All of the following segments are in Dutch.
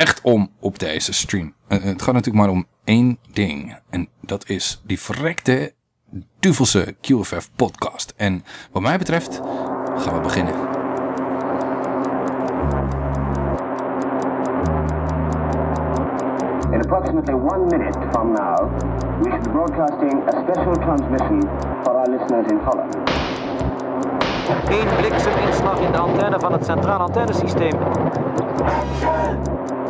echt om op deze stream. het gaat natuurlijk maar om één ding. En dat is die verrekte duvelse QFF podcast. En wat mij betreft gaan we beginnen. In approximately one minute from now, we should be broadcasting a special transmission for our listeners in Holland. Eén blikseminslag in de antenne van het centraal antennesysteem.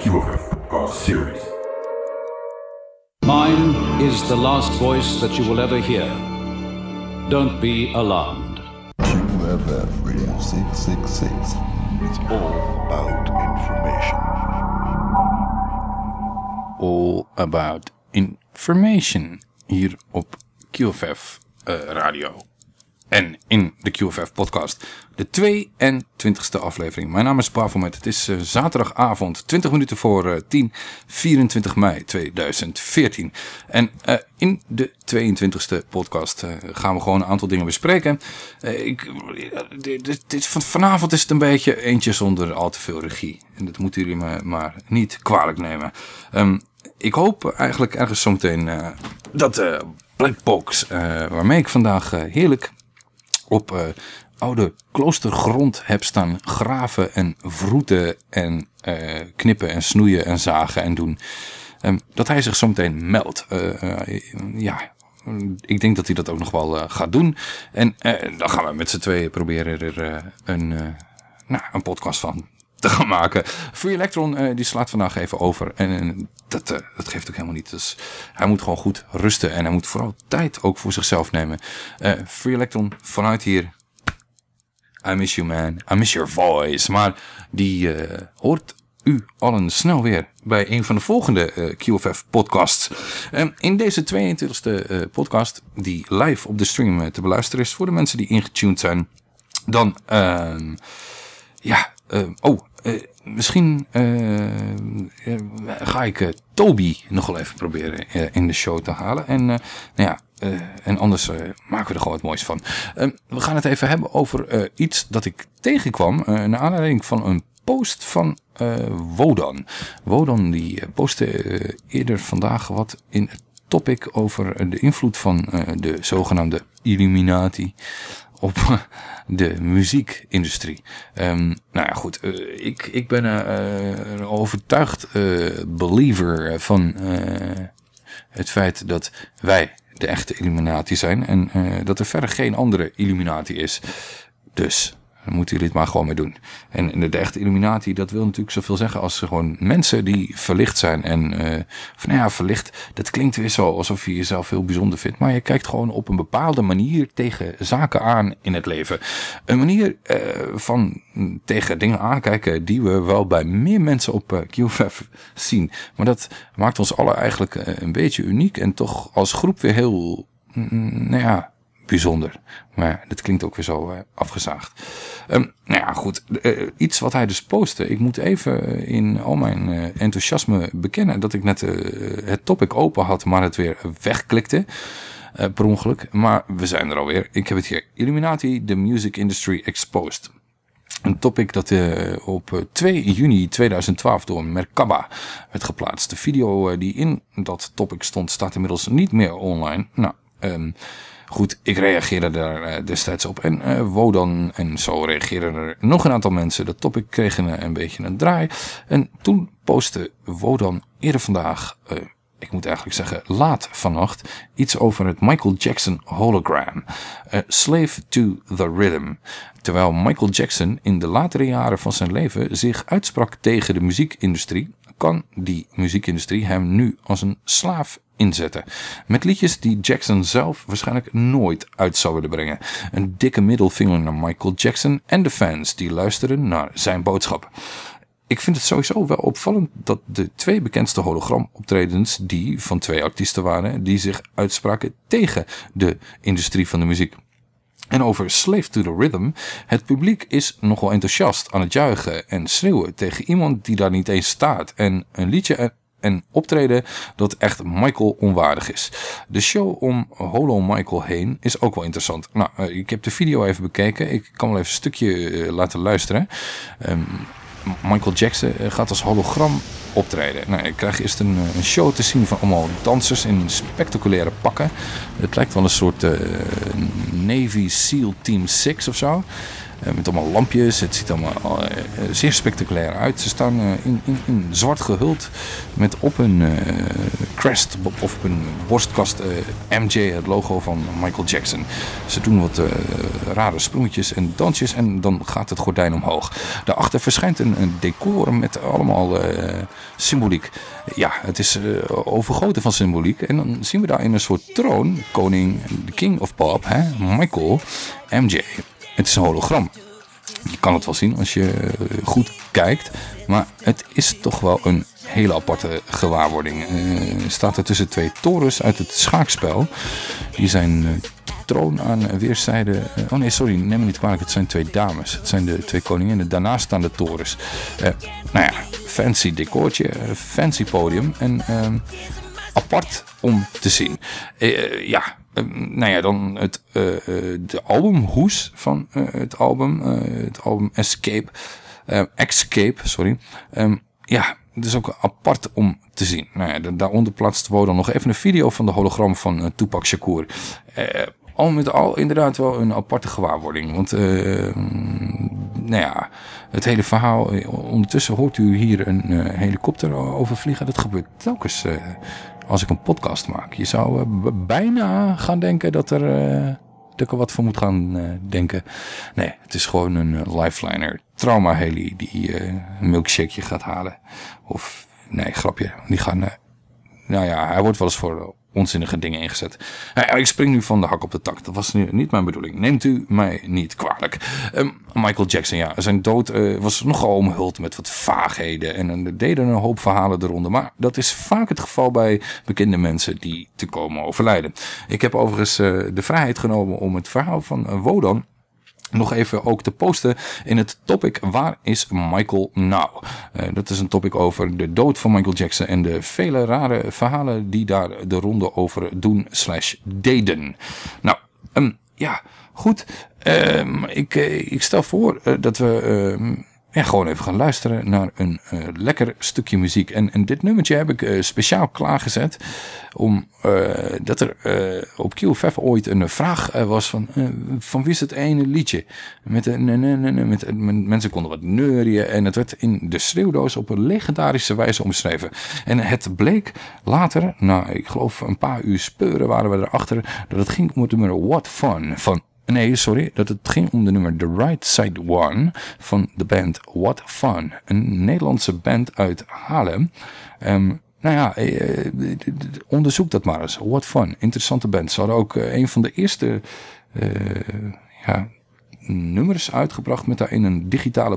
QFF Podcast Series. Mine is the last voice that you will ever hear. Don't be alarmed. QFF Radio 666. It's all about information. All About Information hier op QFF eh, Radio. In de QFF podcast de 22e aflevering. Mijn naam is Bafomet. Het is eh, zaterdagavond 20 minuten voor eh, 10, 24 mei 2014. En eh, in de 22e podcast eh, gaan we gewoon een aantal dingen bespreken. Eh, ik, eh, dit, van- vanavond is het een beetje eentje zonder al te veel regie. En dat moeten jullie me maar niet kwalijk nemen. Ehm, ik hoop eigenlijk ergens zometeen eh dat eh Blackbox, eh, waarmee ik vandaag eh, heerlijk op eh, oude kloostergrond heb staan graven en vroeten en eh, knippen en snoeien en zagen en doen. Ehm, dat hij zich zometeen meldt. Eh, ja, ik denk dat hij dat ook nog wel gaat doen. En dan gaan we met z'n tweeën proberen er een, nou, een podcast van te gaan maken. Free Electron eh, die slaat vandaag even over. En dat, eh, dat geeft ook helemaal niet. Dus hij moet gewoon goed rusten. En hij moet vooral tijd ook voor zichzelf nemen. Eh, Free Electron vanuit hier. I miss you man. I miss your voice. Maar die hoort u allen snel weer bij een van de volgende QFF podcasts. Ehm, in deze 22e eh, podcast die live op de stream te beluisteren is voor de mensen die ingetuned zijn. Dan ehm, ja, oh, eh, misschien eh, eh, ga ik Toby nog wel even proberen in de show te halen. En, nou ja, en anders maken we er gewoon wat moois van. Eh, we gaan het even hebben over iets dat ik tegenkwam. naar aanleiding van een post van Wodan. Wodan die postte eerder vandaag wat in het topic over de invloed van de zogenaamde Illuminati op de muziekindustrie. Ehm, nou ja, goed. eh, ik, ik ben eh, een overtuigd eh, believer van eh, het feit dat wij de echte Illuminati zijn. En eh, dat er verder geen andere Illuminati is. Dus daar moeten jullie het maar gewoon mee doen. En de echte Illuminati, dat wil natuurlijk zoveel zeggen als gewoon mensen die verlicht zijn. En eh van nou ja, verlicht, dat klinkt weer zo alsof je jezelf heel bijzonder vindt. Maar je kijkt gewoon op een bepaalde manier tegen zaken aan in het leven. Een manier eh, van mm, tegen dingen aankijken die we wel bij meer mensen op eh, QFF zien. Maar dat maakt ons allen eigenlijk eh, een beetje uniek en toch als groep weer heel, mm, nou ja, bijzonder. Maar dat klinkt ook weer zo eh, afgezaagd. Ehm, nou ja, goed. Eh, iets wat hij dus postte. Ik moet even in al mijn eh, enthousiasme bekennen dat ik net eh, het topic open had, maar het weer wegklikte. eh, per ongeluk. Maar we zijn er alweer. Ik heb het hier. Illuminati, the music industry exposed. Een topic dat eh, op eh, 2 juni 2012 door Merkaba werd geplaatst. De video eh, die in dat topic stond staat inmiddels niet meer online. Nou, ehm, goed, ik reageerde daar eh, destijds op. En eh Wodan en zo reageerden er nog een aantal mensen. Dat topic kreeg een, een beetje een draai. En toen postte Wodan eerder vandaag... eh, ik moet eigenlijk zeggen laat vannacht, iets over het Michael Jackson hologram. Eh, Slave to the Rhythm. Terwijl Michael Jackson in de latere jaren van zijn leven zich uitsprak tegen de muziekindustrie, kan die muziekindustrie hem nu als een slaaf inzetten. Met liedjes die Jackson zelf waarschijnlijk nooit uit zou willen brengen. Een dikke middelvinger naar Michael Jackson en de fans die luisteren naar zijn boodschap. Ik vind het sowieso wel opvallend dat de twee bekendste hologramoptredens die van twee artiesten waren die zich uitspraken tegen de industrie van de muziek. En over Slave to the Rhythm. Het publiek is nogal enthousiast aan het juichen en schreeuwen tegen iemand die daar niet eens staat. En een liedje en optreden dat echt Michael onwaardig is. De show om Holo Michael heen is ook wel interessant. Nou, eh, ik heb de video even bekeken. Ik kan wel even een stukje eh, laten luisteren. Um, Michael Jackson eh, gaat als hologram optreden. Nou, je krijgt eerst een, een, show te zien van allemaal dansers in spectaculaire pakken. Het lijkt wel een soort uh, Navy SEAL Team 6 of zo. Uh, met allemaal lampjes. Het ziet allemaal uh, zeer spectaculair uit. Ze staan in, in, zwart gehuld. Met op hun crest of op hun borstkast MJ, het logo van Michael Jackson. Ze doen wat rare sprongetjes en dansjes. En dan gaat het gordijn omhoog. Daarachter verschijnt een, een decor met allemaal symboliek. Ja, het is overgoten van symboliek. En dan zien we daar in een soort troon, koning, de king of pop, hè, Michael, MJ. Het is een hologram. Je kan het wel zien als je goed kijkt. Maar het is toch wel een hele aparte gewaarwording. Uh, staat er tussen twee torens uit het schaakspel. Die zijn uh, troon aan weerszijden. Oh nee, sorry, neem me niet kwalijk. Het zijn twee dames. Het zijn de twee koninginnen. Daarnaast staan de torens. nou ja, fancy decoortje. fancy podium. En ehm, apart om te zien. ja, nou ja, dan het, uh, de albumhoes van uh, het album. Het album Escape. Escape, sorry. Um, ja, het is ook apart om te zien. Nou ja, daaronder plaatst dan nog even een video van de hologram van Tupac Shakur. al met al inderdaad wel een aparte gewaarwording. Want nou ja, het hele verhaal... Ondertussen hoort u hier een helikopter overvliegen. Dat gebeurt telkens als ik een podcast maak. Je zou uh, bijna gaan denken dat, er, uh, dat ik er wat voor moet gaan uh, denken. Nee, het is gewoon een lifeliner. Trauma heli die een milkshakeje gaat halen. Of, nee, grapje. Die gaan... nou ja, hij wordt wel eens voor onzinnige dingen ingezet. ik spring nu van de hak op de tak. Dat was nu niet mijn bedoeling. Neemt u mij niet kwalijk. Um, Michael Jackson, ja. Zijn dood uh, was nogal omhuld met wat vaagheden. En er deden een hoop verhalen eronder. Maar dat is vaak het geval bij bekende mensen die te komen overlijden. Ik heb overigens uh, de vrijheid genomen om het verhaal van uh, Wodan nog even ook te posten in het topic Waar is Michael nou? Uh, dat is een topic over de dood van Michael Jackson en de vele rare verhalen die daar de ronde over doen slash deden. Nou, um, ja, goed. Um, ik, uh, ik stel voor uh, dat we... Um, ja, gewoon even gaan luisteren naar een uh, lekker stukje muziek. En, en dit nummertje heb ik uh, speciaal klaargezet. Om uh, dat er op QFF ooit een vraag was van, van wie is het ene liedje? Met, met, met, mensen konden wat neurien en het werd in de schreeuwdoos op een legendarische wijze omschreven. En het bleek later, nou ik geloof een paar uur speuren waren we erachter, dat het ging om het nummer What Fun van Nee, sorry, dat het ging om de nummer The Right Side One van de band What Fun. Een Nederlandse band uit Haarlem. Um, nou ja, eh, eh onderzoek dat maar eens. What Fun, interessante band. Ze hadden ook eh, een van de eerste ja, nummers uitgebracht met daarin een digitale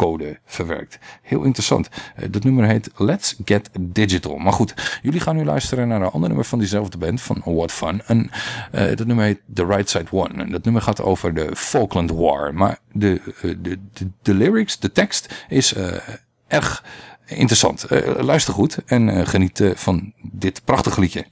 programmeercode verwerkt. Heel interessant. Uh, dat nummer heet Let's Get Digital. Maar goed, jullie gaan nu luisteren naar een ander nummer van diezelfde band, van What Fun. En uh, dat nummer heet The Right Side One. En dat nummer gaat over de Falkland War. Maar de, uh, de, de, de, lyrics, de tekst is erg interessant. luister goed en geniet van dit prachtige liedje.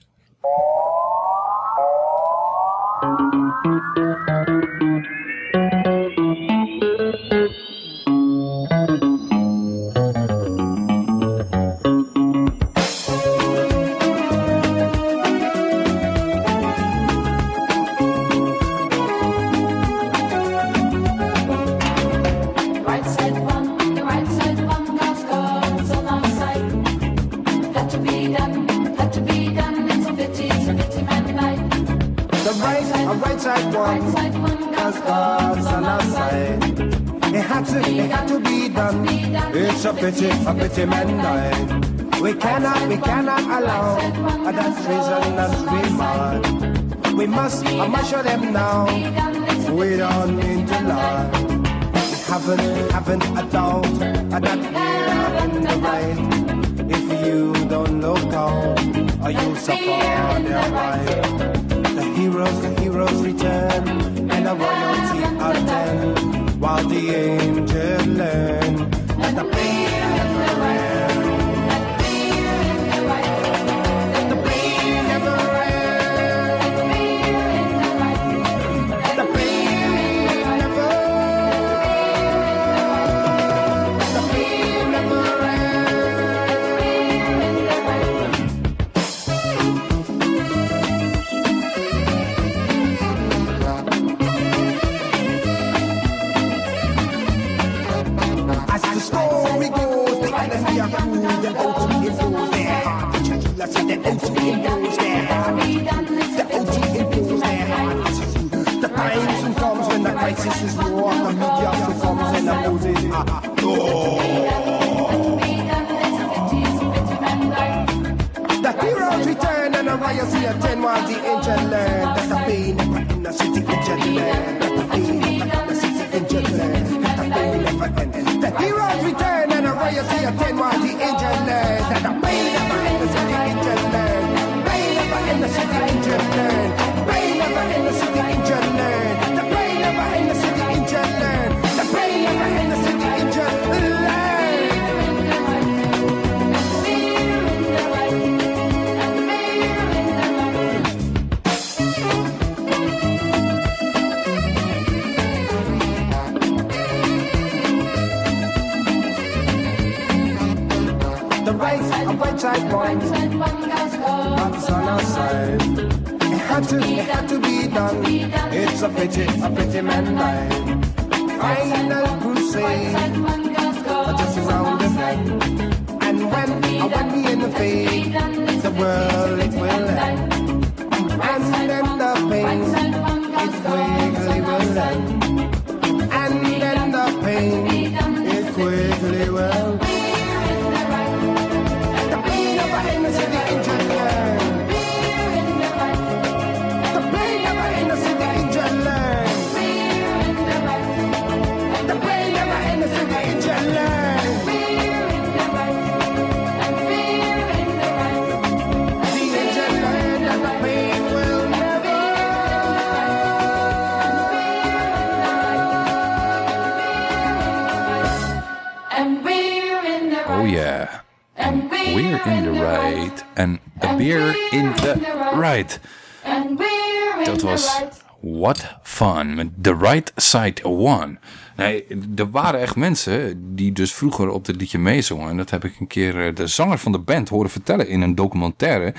Right side one, cause God's on our side. It had to, it had to be done. It's a pity, a pity man died. We cannot, we cannot allow that treason as we mad. We must, I must show them now. We don't need to lie. We haven't, haven't a doubt that we're in the right. If you don't look out, or you suffer their right. The heroes, the heroes return, and the royalty attend, while the angels learn, and the pain The heroes return and the riots attend while the angel learn and white side one, that's on our side. It had to, it had to be done. It's a pity, a pity man died. Final crusade, just around the bend. And when, and when we in the fade, the world What Fun The Right Side One. Nee, er waren echt mensen die dus vroeger op dit liedje meezongen. En dat heb ik een keer eh, de zanger van de band horen vertellen in een documentaire.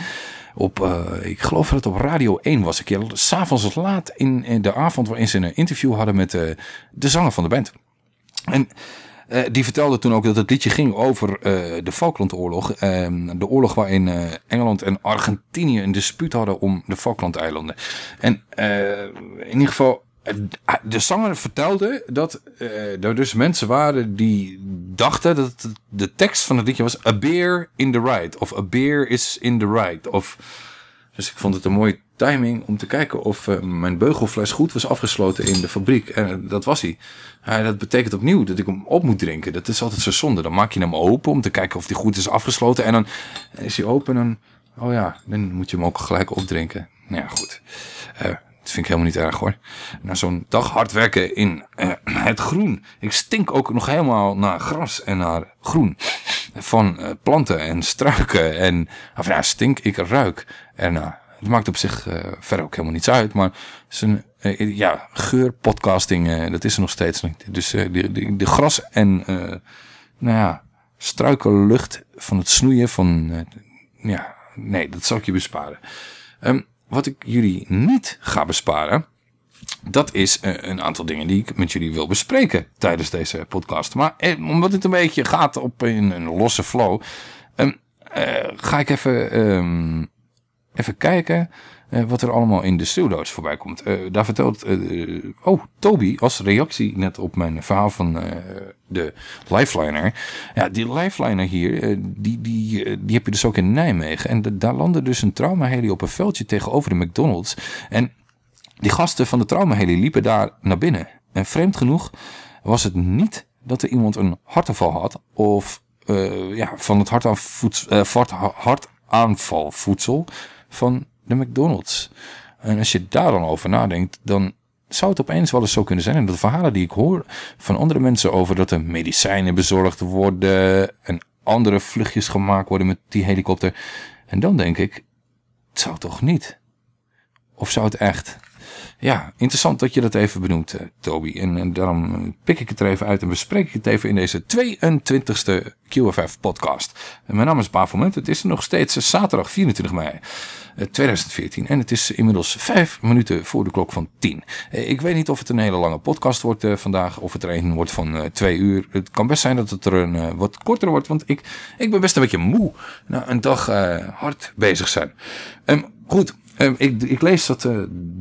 Op, eh, ik geloof dat het op Radio 1 was. Een keer s'avonds laat in, in de avond waarin ze een interview hadden met eh, de zanger van de band. En eh, die vertelde toen ook dat het liedje ging over eh, de Falklandoorlog. Ehm, de oorlog waarin eh, Engeland en Argentinië een dispuut hadden om de Falklandeilanden. En in ieder geval, de zanger vertelde dat er dus mensen waren die dachten dat de tekst van het liedje was A beer in the right. Of A beer is in the right. Of, dus ik vond het een mooie timing om te kijken of eh, mijn beugelfles goed was afgesloten in de fabriek. En eh, dat was hij. Dat betekent opnieuw dat ik hem op moet drinken. Dat is altijd zo zonde. Dan maak je hem open om te kijken of die goed is afgesloten. En dan is hij open en oh ja, dan moet je hem ook gelijk opdrinken. Nou ja, goed. Eh, dat vind ik helemaal niet erg hoor. Na zo'n dag hard werken in het groen. Ik stink ook nog helemaal naar gras en naar groen. Van planten en struiken. En of ja, stink, ik ruik. Nou, het maakt op zich eh, verder ook helemaal niets uit. Maar is een eh, ja, geurpodcasting, eh, dat is er nog steeds. Dus de, de, de gras en nou ja, struikenlucht van het snoeien van... ja, nee, dat zal ik je besparen. Ehm, wat ik jullie niet ga besparen... Dat is een aantal dingen die ik met jullie wil bespreken tijdens deze podcast. Maar omdat het een beetje gaat op in een losse flow, ehm, eh, ga ik even, ehm, even kijken eh, wat er allemaal in de schreeuwdoos voorbij komt. Eh, daar vertelt, eh, oh, Toby als reactie net op mijn verhaal van de Lifeliner. Ja, die Lifeliner hier, die, die, die heb je dus ook in Nijmegen. En da- daar landde dus een traumaheli op een veldje tegenover de McDonald's. En die gasten van de traumaheli liepen daar naar binnen. En vreemd genoeg was het niet dat er iemand een hartaanval had of ja, van het hartaanvoeds- vart- hartaanvalvoedsel van de McDonald's. En als je daar dan over nadenkt, dan zou het opeens wel eens zo kunnen zijn. En de verhalen die ik hoor van andere mensen over dat er medicijnen bezorgd worden en andere vluchtjes gemaakt worden met die helikopter. En dan denk ik, het zou toch niet? Of zou het echt? Ja, interessant dat je dat even benoemt, eh, Toby. En, daarom eh, pik ik het er even uit en bespreek ik het even in deze 22e QFF-podcast. Mijn naam is Bafelmunt. Het is nog steeds eh, zaterdag 24 mei eh, 2014. En het is inmiddels vijf minuten voor de klok van 10. Eh, Ik weet niet of het een hele lange podcast wordt vandaag. Of het er een wordt van twee uur. Het kan best zijn dat het er een wat korter wordt. Want ik, ik ben best een beetje moe. Na een dag hard bezig zijn. Ehm, goed. Ehm, ik, ik lees dat eh,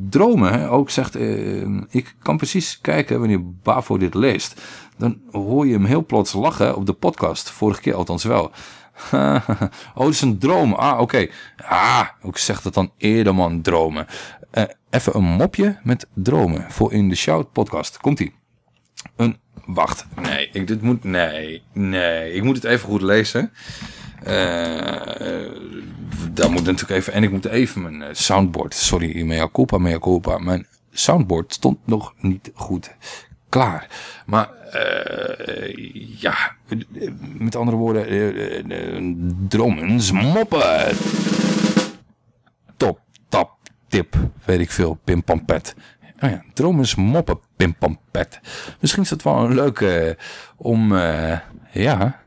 Dromen ook zegt, eh, ik kan precies kijken wanneer Bavo dit leest. Dan hoor je hem heel plots lachen op de podcast. Vorige keer althans wel. oh, dat is een droom. Ah, oké. Ah, ik zeg dat dan eerder man, dromen. Eh, even een mopje met dromen voor in de Shout podcast. Komt-ie. Een, wacht. Nee, ik, dit moet, nee, nee. Ik moet het even goed lezen. Eh, daar moet natuurlijk even, en ik moet even mijn eh, soundboard, sorry, mea culpa, mea culpa. Mijn soundboard stond nog niet goed klaar. Maar eh, ja, met andere woorden, eh, eh, dromens moppen. Top, tap, tip, weet ik veel, pim pam pet. Oh ja, dromens moppen, pim pam pet. Misschien is dat wel een leuke om, eh, ja,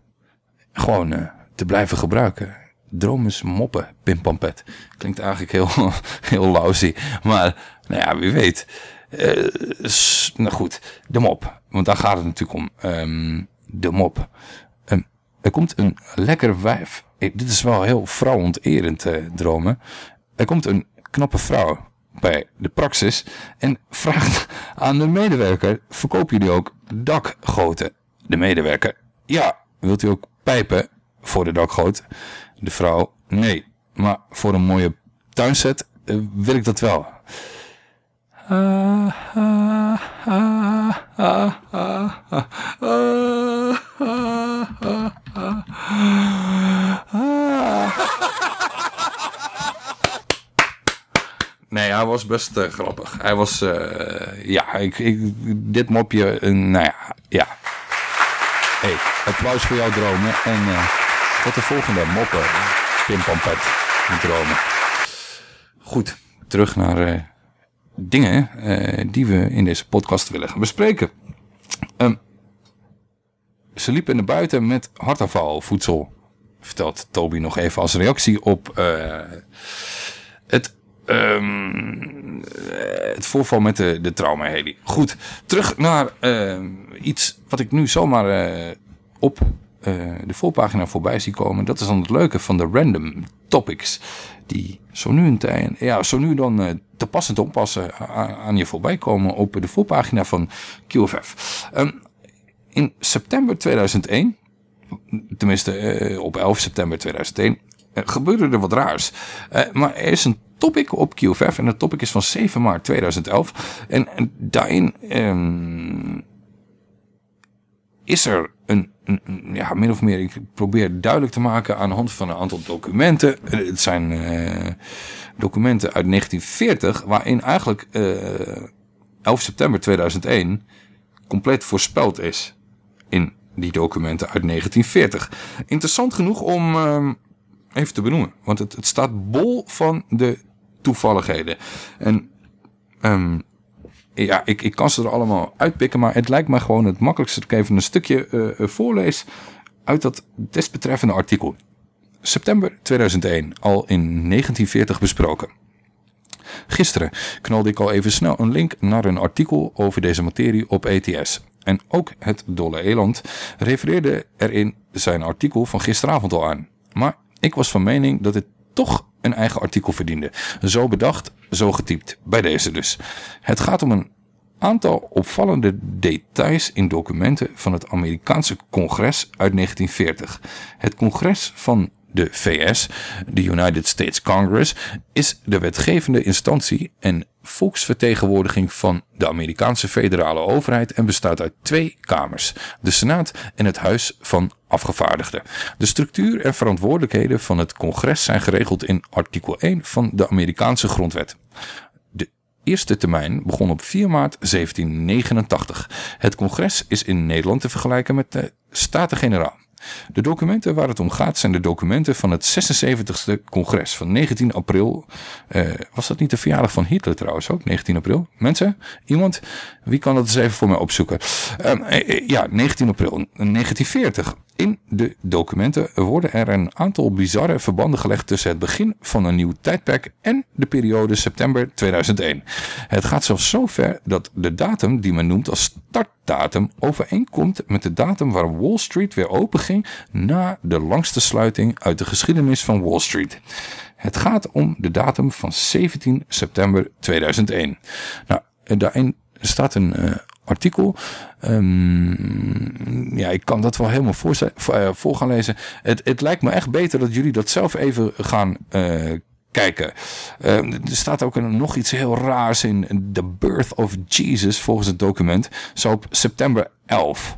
gewoon eh, te blijven gebruiken. Dromens moppen, pim pam pet. Klinkt eigenlijk heel, heel lousy, maar nou ja, wie weet. S- nou goed, de mop. Want daar gaat het natuurlijk om. Ehm, de mop. Ehm, er komt een lekker wijf. Dit is wel heel vrouwonterend eh, dromen. Er komt een knappe vrouw bij de praxis en vraagt aan de medewerker: verkopen jullie ook dakgoten? De medewerker: ja, wilt u ook pijpen voor de dakgoot. De vrouw, nee. Maar voor een mooie tuinset eh, wil ik dat wel. Nee, hij was best eh, grappig. Hij was, eh, ja, ik, ik, dit mopje, uh, nou ja, ja. Hey, applaus voor jouw dromen en tot de volgende moppen. Pim pam pet, met dromen. Goed, terug naar eh, dingen eh, die we in deze podcast willen gaan bespreken. Ehm, ze liepen naar buiten met hartaanvalvoedsel. Vertelt Toby nog even als reactie op eh, het, ehm, eh, het voorval met de, de traumaheli. Goed, terug naar ehm, iets wat ik nu zomaar op eh, de voorpagina voorbij zie komen. Dat is dan het leuke van de random topics. Die zo nu, een tijd, ja, zo nu dan eh, te pas en te onpassen aan, je voorbij komen op de voorpagina van QFF. Ehm, in september 2001, tenminste eh, op 11 september 2001, eh, gebeurde er wat raars. Eh, maar er is een topic op QFF en dat topic is van 7 maart 2011. En, en daarin ehm, is er een- ja, min of meer, ik probeer duidelijk te maken aan de hand van een aantal documenten. Eh, Het zijn eh, documenten uit 1940, waarin eigenlijk eh 11 september 2001 compleet voorspeld is in die documenten uit 1940. Interessant genoeg om ehm, even te benoemen, want het, het staat bol van de toevalligheden. En ehm, ja, ik, ik kan ze er allemaal uitpikken, maar het lijkt me gewoon het makkelijkste dat ik even een stukje eh, eh, voorlees uit dat desbetreffende artikel. September 2001, al in 1940 besproken. Gisteren knalde ik al even snel een link naar een artikel over deze materie op ETS. En ook het Dolle Eland refereerde er in zijn artikel van gisteravond al aan. Maar ik was van mening dat dit toch een eigen artikel verdiende. Zo bedacht, zo getypt. Bij deze dus. Het gaat om een aantal opvallende details in documenten van het Amerikaanse congres uit 1940. Het congres van de VS, de United States Congress, is de wetgevende instantie en volksvertegenwoordiging van de Amerikaanse federale overheid en bestaat uit twee kamers, de Senaat en het Huis van Afgevaardigden. De structuur en verantwoordelijkheden van het congres zijn geregeld in artikel 1 van de Amerikaanse grondwet. De eerste termijn begon op 4 maart 1789. Het congres is in Nederland te vergelijken met de Staten-Generaal. De documenten waar het om gaat zijn de documenten van het 76e congres van 19 april. Eh, was dat niet de verjaardag van Hitler trouwens ook, 19 april? Mensen, iemand? Wie kan dat eens even voor mij opzoeken? Ehm, eh, eh, ja, 19 april 1940. In de documenten worden er een aantal bizarre verbanden gelegd tussen het begin van een nieuw tijdperk en de periode september 2001. Het gaat zelfs zo ver dat de datum die men noemt als startdatum overeenkomt met de datum waar Wall Street weer open ging na de langste sluiting uit de geschiedenis van Wall Street. Het gaat om de datum van 17 september 2001. Nou, daarin staat een uh, artikel. Um, ja, ik kan dat wel helemaal voor, voor, voor gaan lezen. Het, het, lijkt me echt beter dat jullie dat zelf even gaan uh, kijken. Uh, er staat ook nog iets heel raars in. The Birth of Jesus, volgens het document, zou op september 11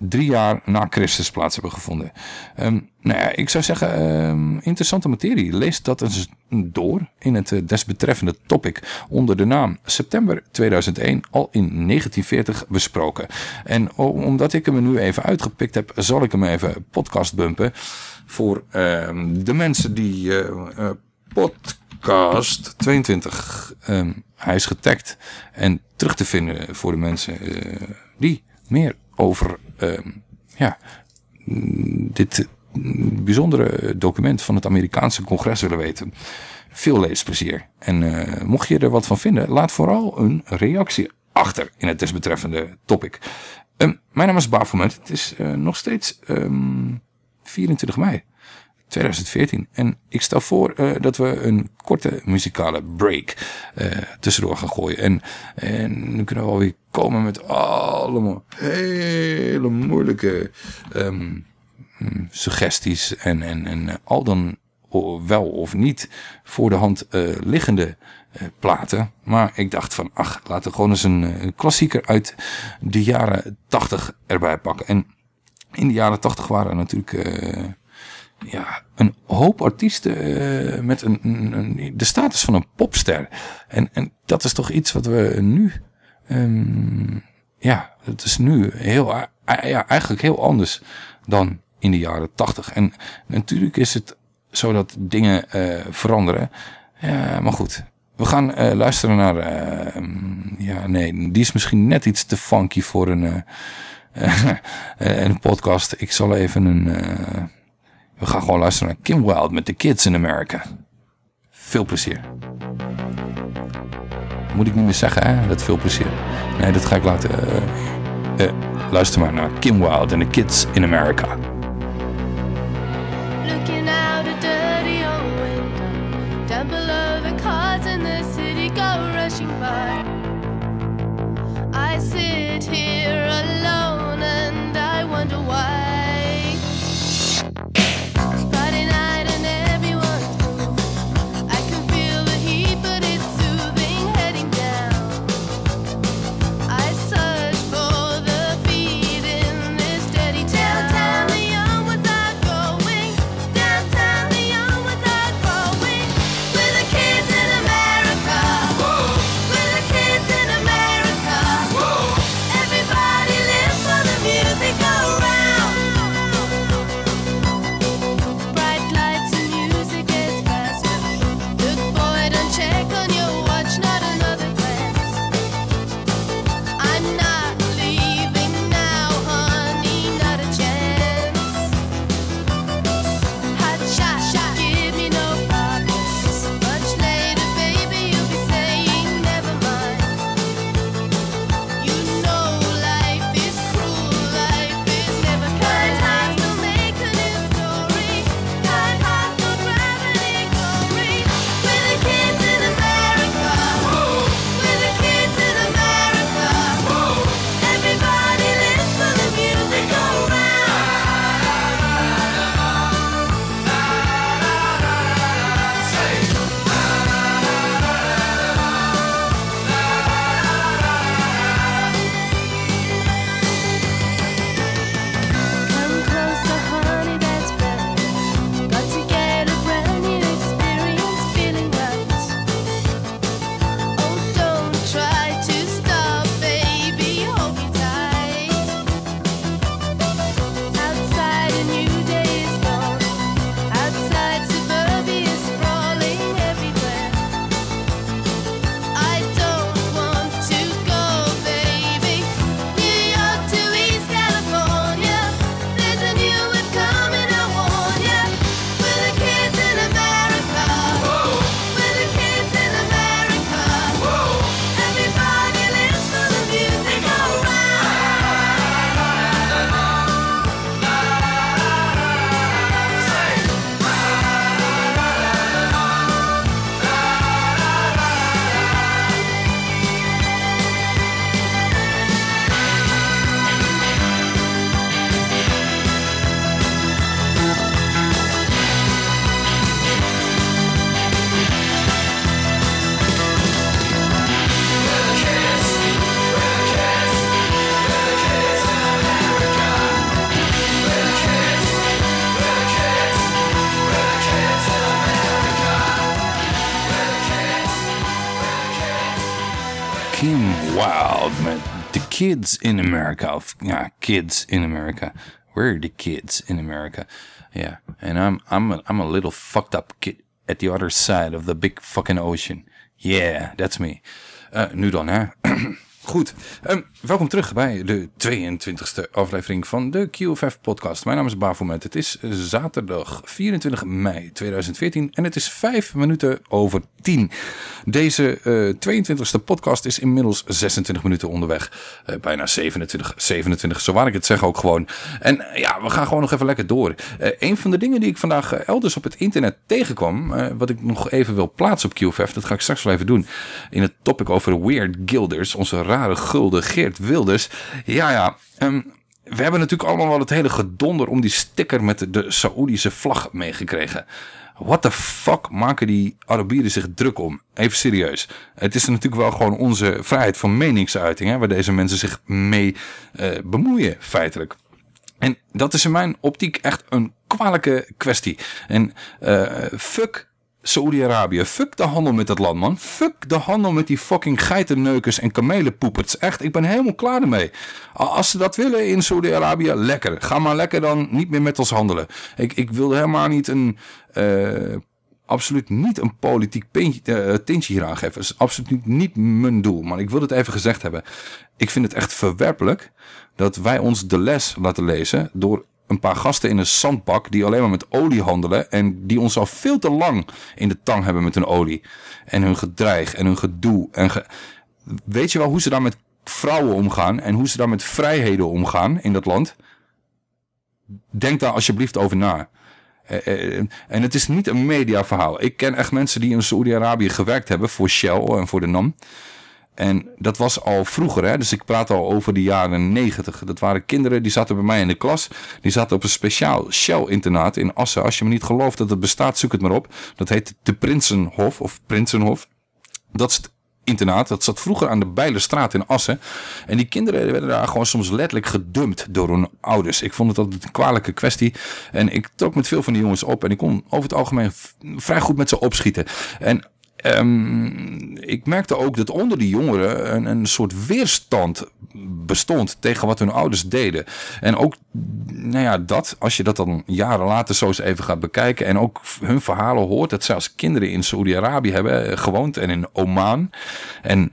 drie jaar na Christus plaats hebben gevonden. Um, nou ja, ik zou zeggen, um, interessante materie. Lees dat eens door in het uh, desbetreffende topic onder de naam september 2001 al in 1940 besproken. En omdat ik hem nu even uitgepikt heb, zal ik hem even podcast bumpen voor um, de mensen die uh, uh, podcast 22, hij is getagd en terug te vinden voor de mensen die meer over uh, ja, dit bijzondere document van het Amerikaanse congres willen weten. Veel leesplezier. En uh, mocht je er wat van vinden, laat vooral een reactie achter in het desbetreffende topic. Mijn naam is Bafomet. Het is uh, nog steeds um, 24 mei. 2014. En ik stel voor uh, dat we een korte muzikale break uh, tussendoor gaan gooien. En, en dan kunnen we alweer komen met allemaal hele moeilijke um, suggesties. En, en, en al dan wel of niet voor de hand liggende platen. Maar ik dacht van, ach, laten we gewoon eens een, een klassieker uit de jaren 80 erbij pakken. En in de jaren 80 waren natuurlijk ja, een hoop artiesten uh, met een, een, de status van een popster. En, en dat is toch iets wat we nu... Um, ja, het is nu heel, ja, eigenlijk heel anders dan in de jaren tachtig. En natuurlijk is het zo dat dingen uh, veranderen. Maar goed, we gaan luisteren naar... ja, nee, die is misschien net iets te funky voor een, een podcast. Ik zal even een... We gaan gewoon luisteren naar Kim Wilde met The Kids in America. Veel plezier. Moet ik niet meer zeggen, hè? Dat veel plezier. Nee, dat ga ik laten. Uh, luister maar naar Kim Wilde en The Kids in America. Looking out a dirty Kids in America. Ja, Kids in America. We're the kids in America. Yeah, and I'm I'm a, I'm a little fucked up kid at the other side of the big fucking ocean. Yeah, that's me. Uh, nu dan, hè. Goed, um, welkom terug bij de 22e aflevering van de QFF podcast. Mijn naam is Bafomet. Het is zaterdag 24 mei 2014 en het is 5 minuten over 10. Deze uh, 22e podcast is inmiddels 26 minuten onderweg. Uh, bijna 27, 27, zo waar ik het zeg ook gewoon. En ja, we gaan gewoon nog even lekker door. een van de dingen die ik vandaag elders op het internet tegenkwam, wat ik nog even wil plaatsen op QFF, dat ga ik straks wel even doen, in het topic over Weird Gilders, onze rare gulden Geert Wilders. Ja, ja. Um, we hebben natuurlijk allemaal wel het hele gedonder om die sticker met de, Saoedische vlag meegekregen. What the fuck maken die Arabieren zich druk om? Even serieus. Het is natuurlijk wel gewoon onze vrijheid van meningsuiting, hè, waar deze mensen zich mee uh, bemoeien, feitelijk. En dat is in mijn optiek echt een kwalijke kwestie. En uh, fuck Saoedi-Arabië. Fuck de handel met dat land, man. Fuck de handel met die fucking geitenneukers en kamelenpoepers. Echt, ik ben helemaal klaar ermee. Als ze dat willen in Saoedi-Arabië, lekker. Ga maar lekker dan niet meer met ons handelen. Ik, ik wil helemaal niet een... Uh, absoluut niet een politiek pintje, uh, tintje hier aangeven. Dat is absoluut niet, niet mijn doel. Maar ik wil het even gezegd hebben. Ik vind het echt verwerpelijk dat wij ons de les laten lezen door een paar gasten in een zandbak die alleen maar met olie handelen en die ons al veel te lang in de tang hebben met hun olie. En hun gedreig en hun gedoe. En Weet je wel hoe ze daar met vrouwen omgaan en hoe ze daar met vrijheden omgaan in dat land? Denk daar alsjeblieft over na. En het is niet een mediaverhaal. Ik ken echt mensen die in Saoedi-Arabië gewerkt hebben voor Shell en voor de NAM. En dat was al vroeger, hè? dus ik praat al over de jaren negentig. Dat waren kinderen die zaten bij mij in de klas. Die zaten op een speciaal Shell-internaat in Assen. Als je me niet gelooft dat het bestaat, zoek het maar op. Dat heet de Prinsenhof of Prinsenhof. Dat is het internaat. Dat zat vroeger aan de Bijlerstraat in Assen. En die kinderen werden daar gewoon soms letterlijk gedumpt door hun ouders. Ik vond het altijd een kwalijke kwestie. En ik trok met veel van die jongens op. En ik kon over het algemeen vrij goed met ze opschieten. En Um, ik merkte ook dat onder die jongeren een, een soort weerstand bestond tegen wat hun ouders deden. En ook, nou ja, dat, als je dat dan jaren later zo eens even gaat bekijken en ook hun verhalen hoort, dat ze als kinderen in Saudi-Arabië hebben gewoond en in Oman. En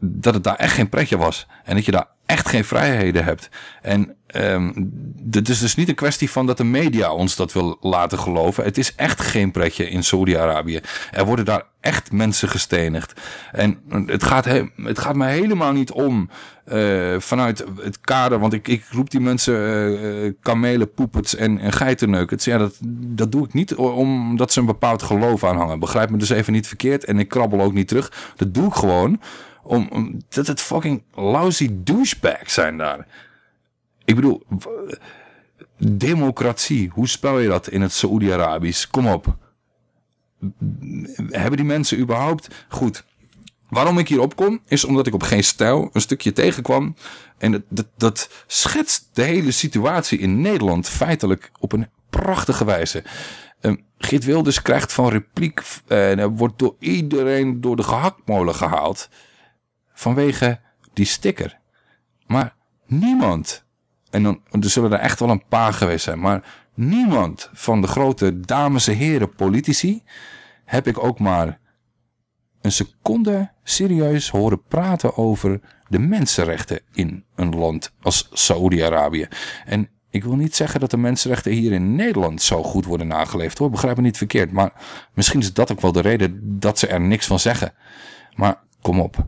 dat het daar echt geen pretje was. En dat je daar echt geen vrijheden hebt. En um, het is dus niet een kwestie van dat de media ons dat wil laten geloven. Het is echt geen pretje in Saudi-Arabië. Er worden daar echt mensen gestenigd. En het gaat, het gaat mij helemaal niet om uh, vanuit het kader. Want ik, ik roep die mensen uh, kamelen, poepets en, en geitenneukers. Ja, dat, dat doe ik niet omdat ze een bepaald geloof aanhangen. Begrijp me dus even niet verkeerd. En ik krabbel ook niet terug. Dat doe ik gewoon om, om dat het fucking lousy douchebags zijn daar. Ik bedoel, democratie, hoe spel je dat in het Saoedi-Arabisch? Kom op. Hebben die mensen überhaupt... Goed, waarom ik hierop kom, is omdat ik op geen stijl een stukje tegenkwam. En dat, dat, schetst de hele situatie in Nederland feitelijk op een prachtige wijze. Um, Geert Wilders krijgt van repliek en wordt door iedereen door de gehaktmolen gehaald vanwege die sticker. Maar niemand, en dan, er zullen er echt wel een paar geweest zijn, maar niemand van de grote dames en heren politici heb ik ook maar een seconde serieus horen praten over de mensenrechten in een land als Saoedi-Arabië. En ik wil niet zeggen dat de mensenrechten hier in Nederland zo goed worden nageleefd hoor, begrijp me niet verkeerd. Maar misschien is dat ook wel de reden dat ze er niks van zeggen. Maar kom op,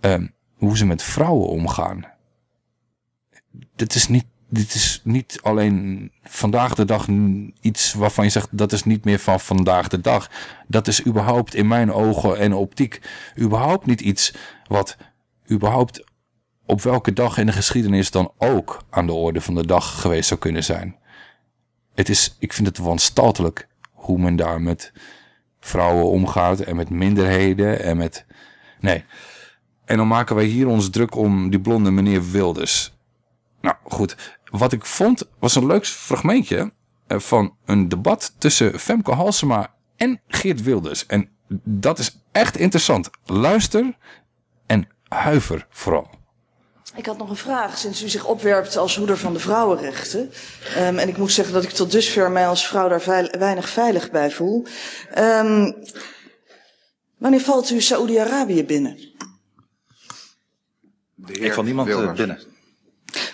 um, hoe ze met vrouwen omgaan. Dit is niet, dit is niet alleen vandaag de dag iets waarvan je zegt dat is niet meer van vandaag de dag. Dat is überhaupt in mijn ogen en optiek überhaupt niet iets wat überhaupt op welke dag in de geschiedenis dan ook aan de orde van de dag geweest zou kunnen zijn. Het is, ik vind het wanstaltelijk hoe men daar met vrouwen omgaat en met minderheden en met... Nee, en dan maken wij hier ons druk om die blonde meneer Wilders. Nou goed, wat ik vond was een leuk fragmentje eh, van een debat tussen Femke Halsema en Geert Wilders. En dat is echt interessant. Luister en huiver vooral. Ik had nog een vraag, sinds u zich opwerpt als hoeder van de vrouwenrechten. Ehm, en ik moet zeggen dat ik tot dusver mij als vrouw daar veil- weinig veilig bij voel. Ehm, wanneer valt u Saoedi-Arabië binnen? Ik van niemand eh, binnen.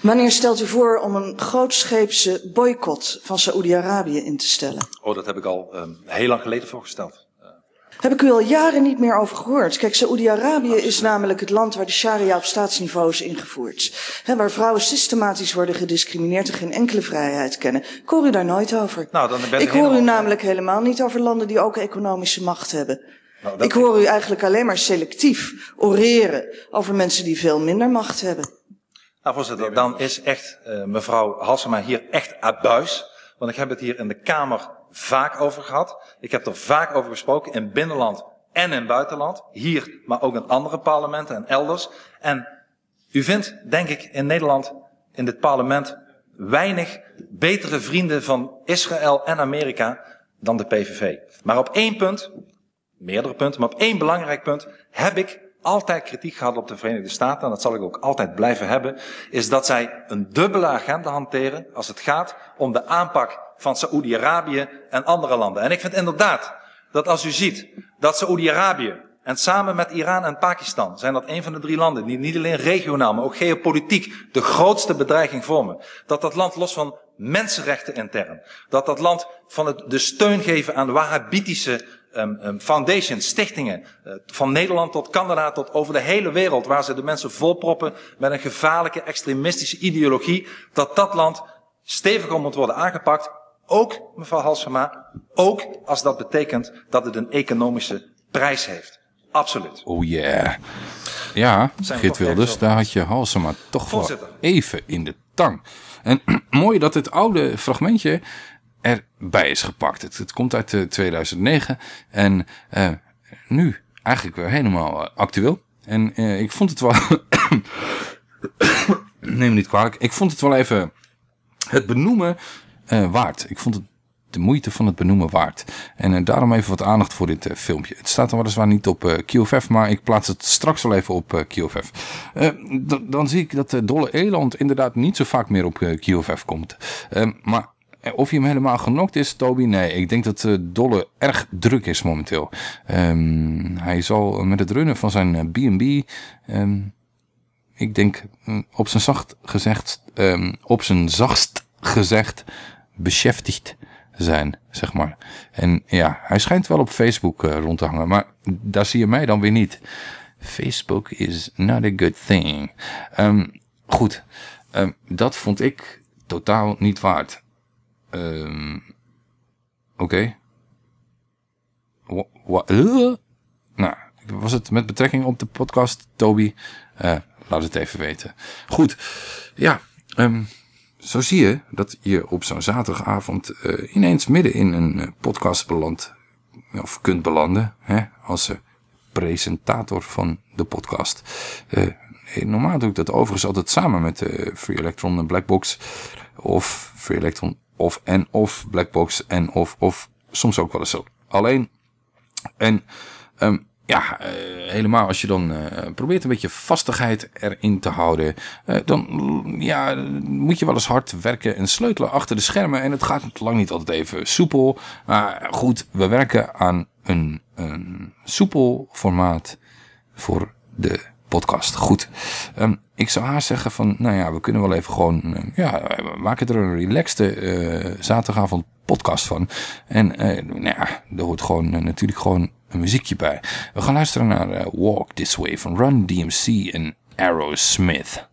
Wanneer stelt u voor om een grootscheepse boycott van Saoedi-Arabië in te stellen? Oh, dat heb ik al ehm, heel lang geleden voorgesteld. Heb ik u al jaren niet meer over gehoord. Kijk, Saoedi-Arabië is namelijk het land waar de sharia op staatsniveau is ingevoerd. Hè, waar vrouwen systematisch worden gediscrimineerd en geen enkele vrijheid kennen. Ik hoor u daar nooit over. Nou, dan ben Ik hoor u namelijk helemaal niet over landen die ook economische macht hebben. Nou, Ik hoor u eigenlijk alleen maar selectief oreren over mensen die veel minder macht hebben. Nou, voorzitter, dan is echt eh, mevrouw Halsema hier echt abuis. Want ik heb het hier in de Kamer vaak over gehad. Ik heb er vaak over gesproken in binnenland en in buitenland. Hier, maar ook in andere parlementen en elders. En u vindt, denk ik, in Nederland, in dit parlement, weinig betere vrienden van Israël en Amerika dan de PVV. Maar op één punt, meerdere punten, maar op één belangrijk punt heb ik altijd kritiek gehad op de Verenigde Staten, en dat zal ik ook altijd blijven hebben, is dat zij een dubbele agenda hanteren als het gaat om de aanpak van Saoedi-Arabië en andere landen. En ik vind inderdaad dat als u ziet dat Saoedi-Arabië en samen met Iran en Pakistan zijn dat een van de drie landen die niet alleen regionaal, maar ook geopolitiek de grootste bedreiging vormen. Dat dat land los van mensenrechten intern, dat dat land van het, de steun geven aan wahhabitische um, um, foundations, stichtingen, uh, van Nederland tot Canada tot over de hele wereld, waar ze de mensen volproppen met een gevaarlijke extremistische ideologie, dat dat land steviger moet worden aangepakt. Ook, mevrouw Halsema, ook als dat betekent dat het een economische prijs heeft. Absoluut. Oh yeah. Ja, Geert Wilders, daar had je Halsema toch wel Voorzitter. even in de tang. En mooi dat het oude fragmentje erbij is gepakt. Het, komt uit eh, 2009 en eh, nu eigenlijk weer helemaal eh, actueel. En eh, ik vond het wel... Neem me niet kwalijk. Ik vond het wel even het benoemen eh, waard. Ik vond het de moeite van het benoemen waard. En eh, daarom even wat aandacht voor dit eh, filmpje. Het staat dan weliswaar niet op eh QFF, maar ik plaats het straks wel even op eh, QFF. Eh, dan zie ik dat de dolle eland inderdaad niet zo vaak meer op eh, QFF komt. Eh, maar eh, of hij hem helemaal genokt is, Toby? Nee, ik denk dat eh, Dolle erg druk is momenteel. Ehm, hij zal met het runnen van zijn eh, B&B... ehm, ik denk mm, op zijn zacht gezegd, ehm, op zijn zachtst gezegd, beschäftigd zijn, zeg maar. En ja, hij schijnt wel op Facebook eh, rond te hangen, maar daar zie je mij dan weer niet. Facebook is not a good thing. Goed, dat vond ik totaal niet waard. Ehm, Oké. Wa- wa- eh? Nou, was het met betrekking op de podcast, Toby? Eh, laat het even weten. Goed, ja, ehm, zo zie je dat je op zo'n zaterdagavond eh, ineens midden in een podcast belandt, of kunt belanden, hè, als presentator van de podcast. Normaal doe ik dat overigens altijd samen met Free Electron en Blackbox, of Free Electron of en of Blackbox en of of soms ook wel eens zo alleen. En ehm, ja, eh, helemaal als je dan eh, probeert een beetje vastigheid erin te houden, eh, dan ja, moet je wel eens hard werken en sleutelen achter de schermen. En het gaat lang niet altijd even soepel. Maar goed, we werken aan een, een soepel formaat voor de podcast. Goed. Ehm, ik zou haar zeggen van, nou ja, we kunnen wel even gewoon, eh, ja, maken er een relaxte eh, zaterdagavond podcast van. En eh, nou ja, er hoort gewoon natuurlijk gewoon een muziekje bij. We gaan luisteren naar Walk This Way van Run DMC en Aerosmith.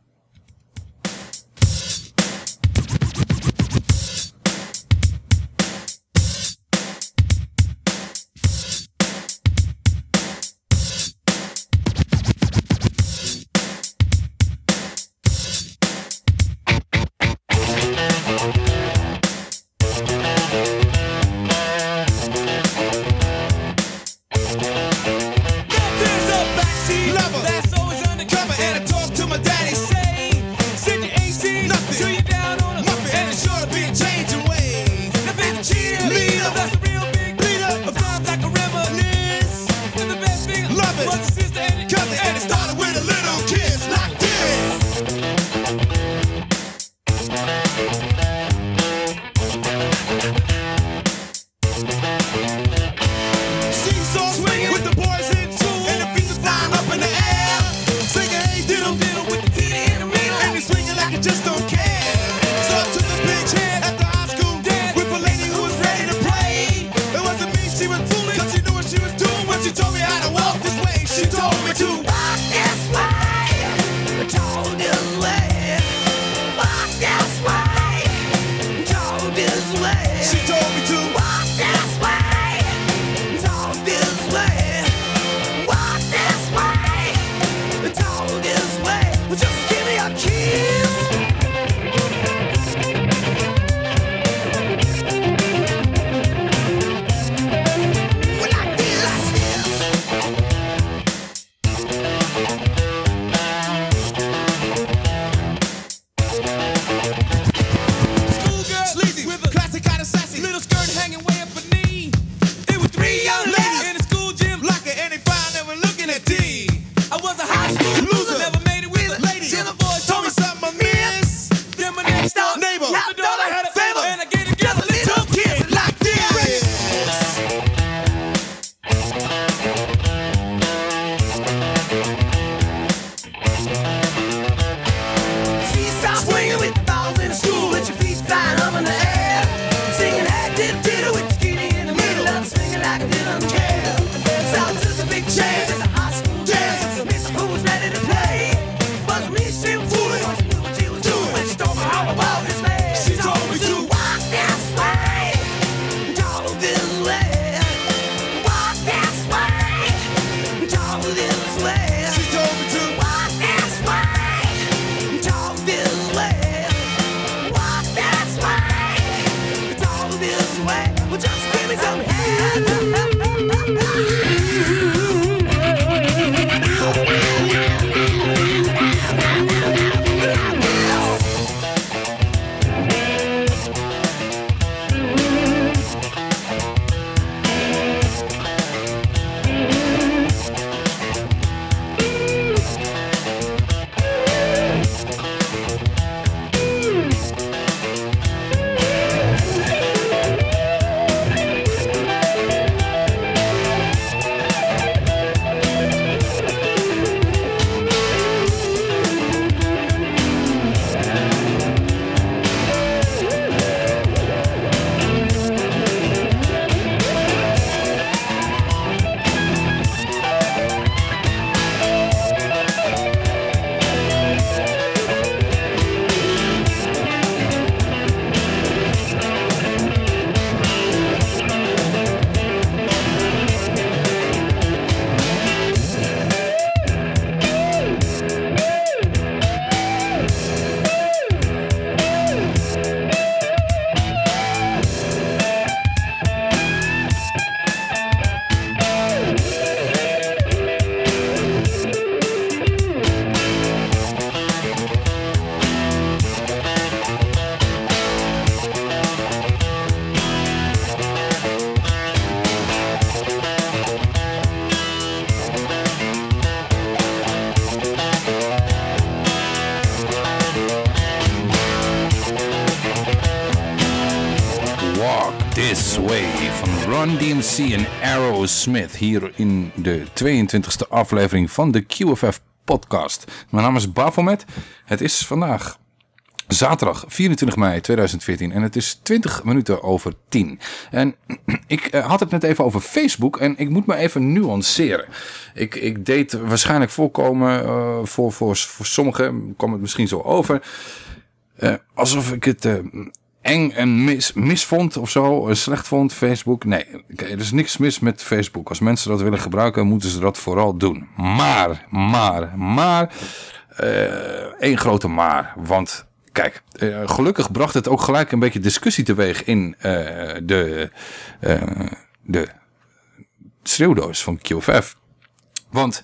DMC en Aerosmith hier in de 22e aflevering van de QFF podcast. Mijn naam is Bafomet. Het is vandaag zaterdag 24 mei 2014 en het is 20 minuten over 10. En ik eh, had het net even over Facebook en ik moet me even nuanceren. Ik, ik deed waarschijnlijk voorkomen, eh, voor, voor, voor sommigen kwam het misschien zo over, eh, alsof ik het... eng en mis, mis vond of zo, eh, slecht vond, Facebook. Nee, er is niks mis met Facebook. Als mensen dat willen gebruiken, moeten ze dat vooral doen. Maar, maar, maar, eh, één grote maar. Want, kijk, eh, gelukkig bracht het ook gelijk een beetje discussie teweeg in eh, de, de schreeuwdoos van QFF. Want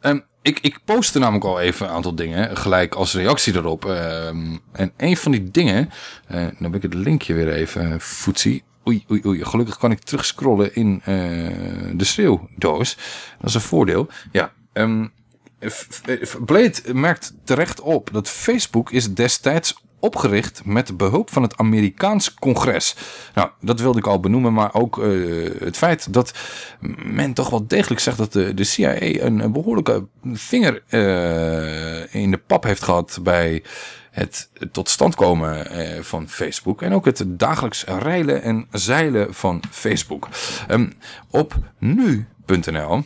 ehm, ik, ik postte namelijk al even een aantal dingen, gelijk als reactie erop. Ehm, en een van die dingen, eh dan heb ik het linkje weer even, uh, Foetsie. Oei, oei, oei. Gelukkig kan ik terugscrollen in eh, de schreeuwdoos. Dat is een voordeel. Ja, F- Blade merkt terecht op dat Facebook is destijds opgericht met behulp van het Amerikaans congres. Nou, dat wilde ik al benoemen, maar ook eh, het feit dat men toch wel degelijk zegt dat de, CIA een, een behoorlijke vinger eh, in de pap heeft gehad bij het tot stand komen eh, van Facebook en ook het dagelijks reilen en zeilen van Facebook. Ehm, op nu.nl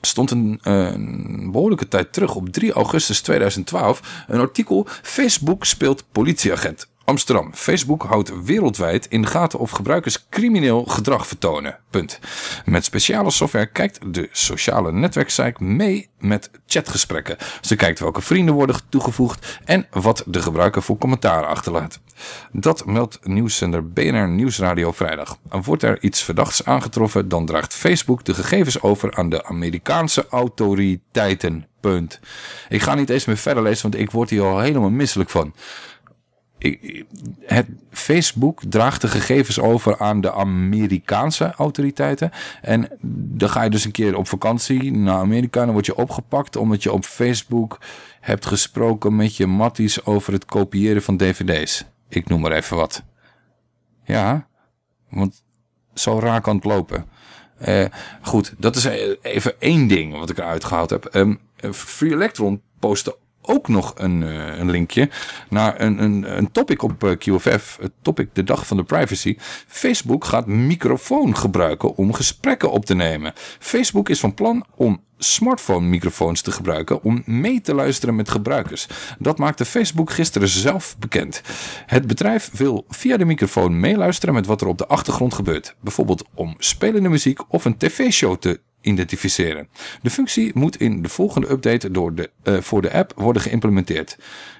stond een, eh, een behoorlijke tijd terug op 3 augustus 2012 een artikel Facebook speelt politieagent. Amsterdam. Facebook houdt wereldwijd in de gaten of gebruikers crimineel gedrag vertonen. Punt. Met speciale software kijkt de sociale netwerksite mee met chatgesprekken. Ze kijkt welke vrienden worden toegevoegd en wat de gebruiker voor commentaar achterlaat. Dat meldt nieuwszender BNR Nieuwsradio vrijdag. Wordt er iets verdachts aangetroffen, dan draagt Facebook de gegevens over aan de Amerikaanse autoriteiten. Ik ga niet eens meer verder lezen, want ik word hier al helemaal misselijk van. Het Facebook draagt de gegevens over aan de Amerikaanse autoriteiten. En dan ga je dus een keer op vakantie naar Amerika. Dan word je opgepakt omdat je op Facebook hebt gesproken met je matties over het kopiëren van dvd's. Ik noem maar even wat. Ja, want zo raar kan het lopen. Eh, goed, dat is eh, even één ding wat ik eruit gehaald heb. Ehm, Free Electron postte ook nog een, eh, een linkje naar een, een, een topic op eh, QFF. Het topic de dag van de privacy. Facebook gaat microfoon gebruiken om gesprekken op te nemen. Facebook is van plan om smartphone microfoons te gebruiken om mee te luisteren met gebruikers. Dat maakte Facebook gisteren zelf bekend. Het bedrijf wil via de microfoon meeluisteren met wat er op de achtergrond gebeurt. Bijvoorbeeld om spelende muziek of een tv-show te identificeren. De functie moet in de volgende update door de, eh, voor de app worden geïmplementeerd.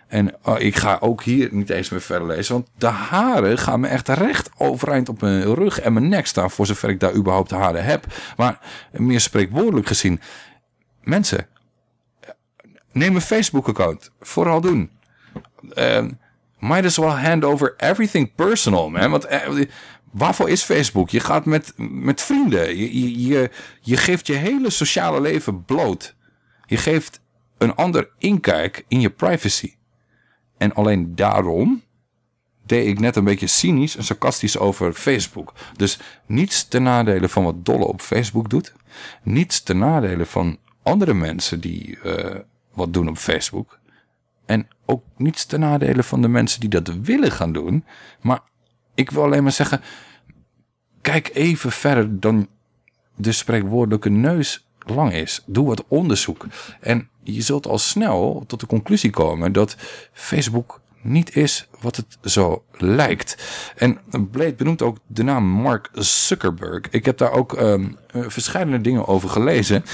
En oh, ik ga ook hier niet eens meer verder lezen, want de haren gaan me echt recht overeind op mijn rug en mijn nek staan, voor zover ik daar überhaupt haren heb. Maar meer spreekwoordelijk gezien, mensen, neem een Facebook-account. Vooral doen. Um, might as well hand over everything personal, man. Want eh, waarvoor is Facebook? Je gaat met, met vrienden. Je, je, je, geeft je hele sociale leven bloot. Je geeft een ander inkijk in je privacy. En alleen daarom deed ik net een beetje cynisch en sarcastisch over Facebook. Dus niets ten nadele van wat Dolle op Facebook doet. Niets ten nadele van andere mensen die uh, wat doen op Facebook. En ook niets ten nadele van de mensen die dat willen gaan doen. Maar ik wil alleen maar zeggen... Kijk even verder dan de spreekwoordelijke neus lang is. Doe wat onderzoek. En je zult al snel tot de conclusie komen dat Facebook niet is wat het zo lijkt. En Blade benoemt ook de naam Mark Zuckerberg. Ik heb daar ook um, verschillende dingen over gelezen.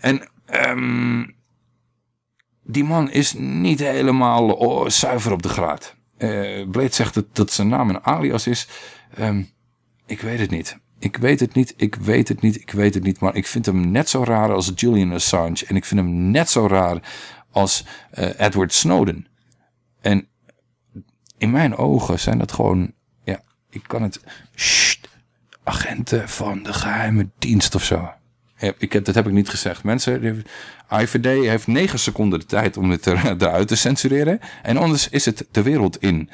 En um, die man is niet helemaal oh, zuiver op de graad. Uh, Blade zegt dat, dat zijn naam een alias is. Um, ik weet het niet. Ik weet het niet, ik weet het niet, ik weet het niet. Maar ik vind hem net zo raar als Julian Assange. En ik vind hem net zo raar als uh, Edward Snowden. En in mijn ogen zijn dat gewoon... Ja, ik kan het... Agenten van de geheime dienst of zo. Ik heb, dat heb ik niet gezegd. Mensen, IVD heeft negen seconden de tijd om het er, eruit te censureren. En anders is het de wereld in.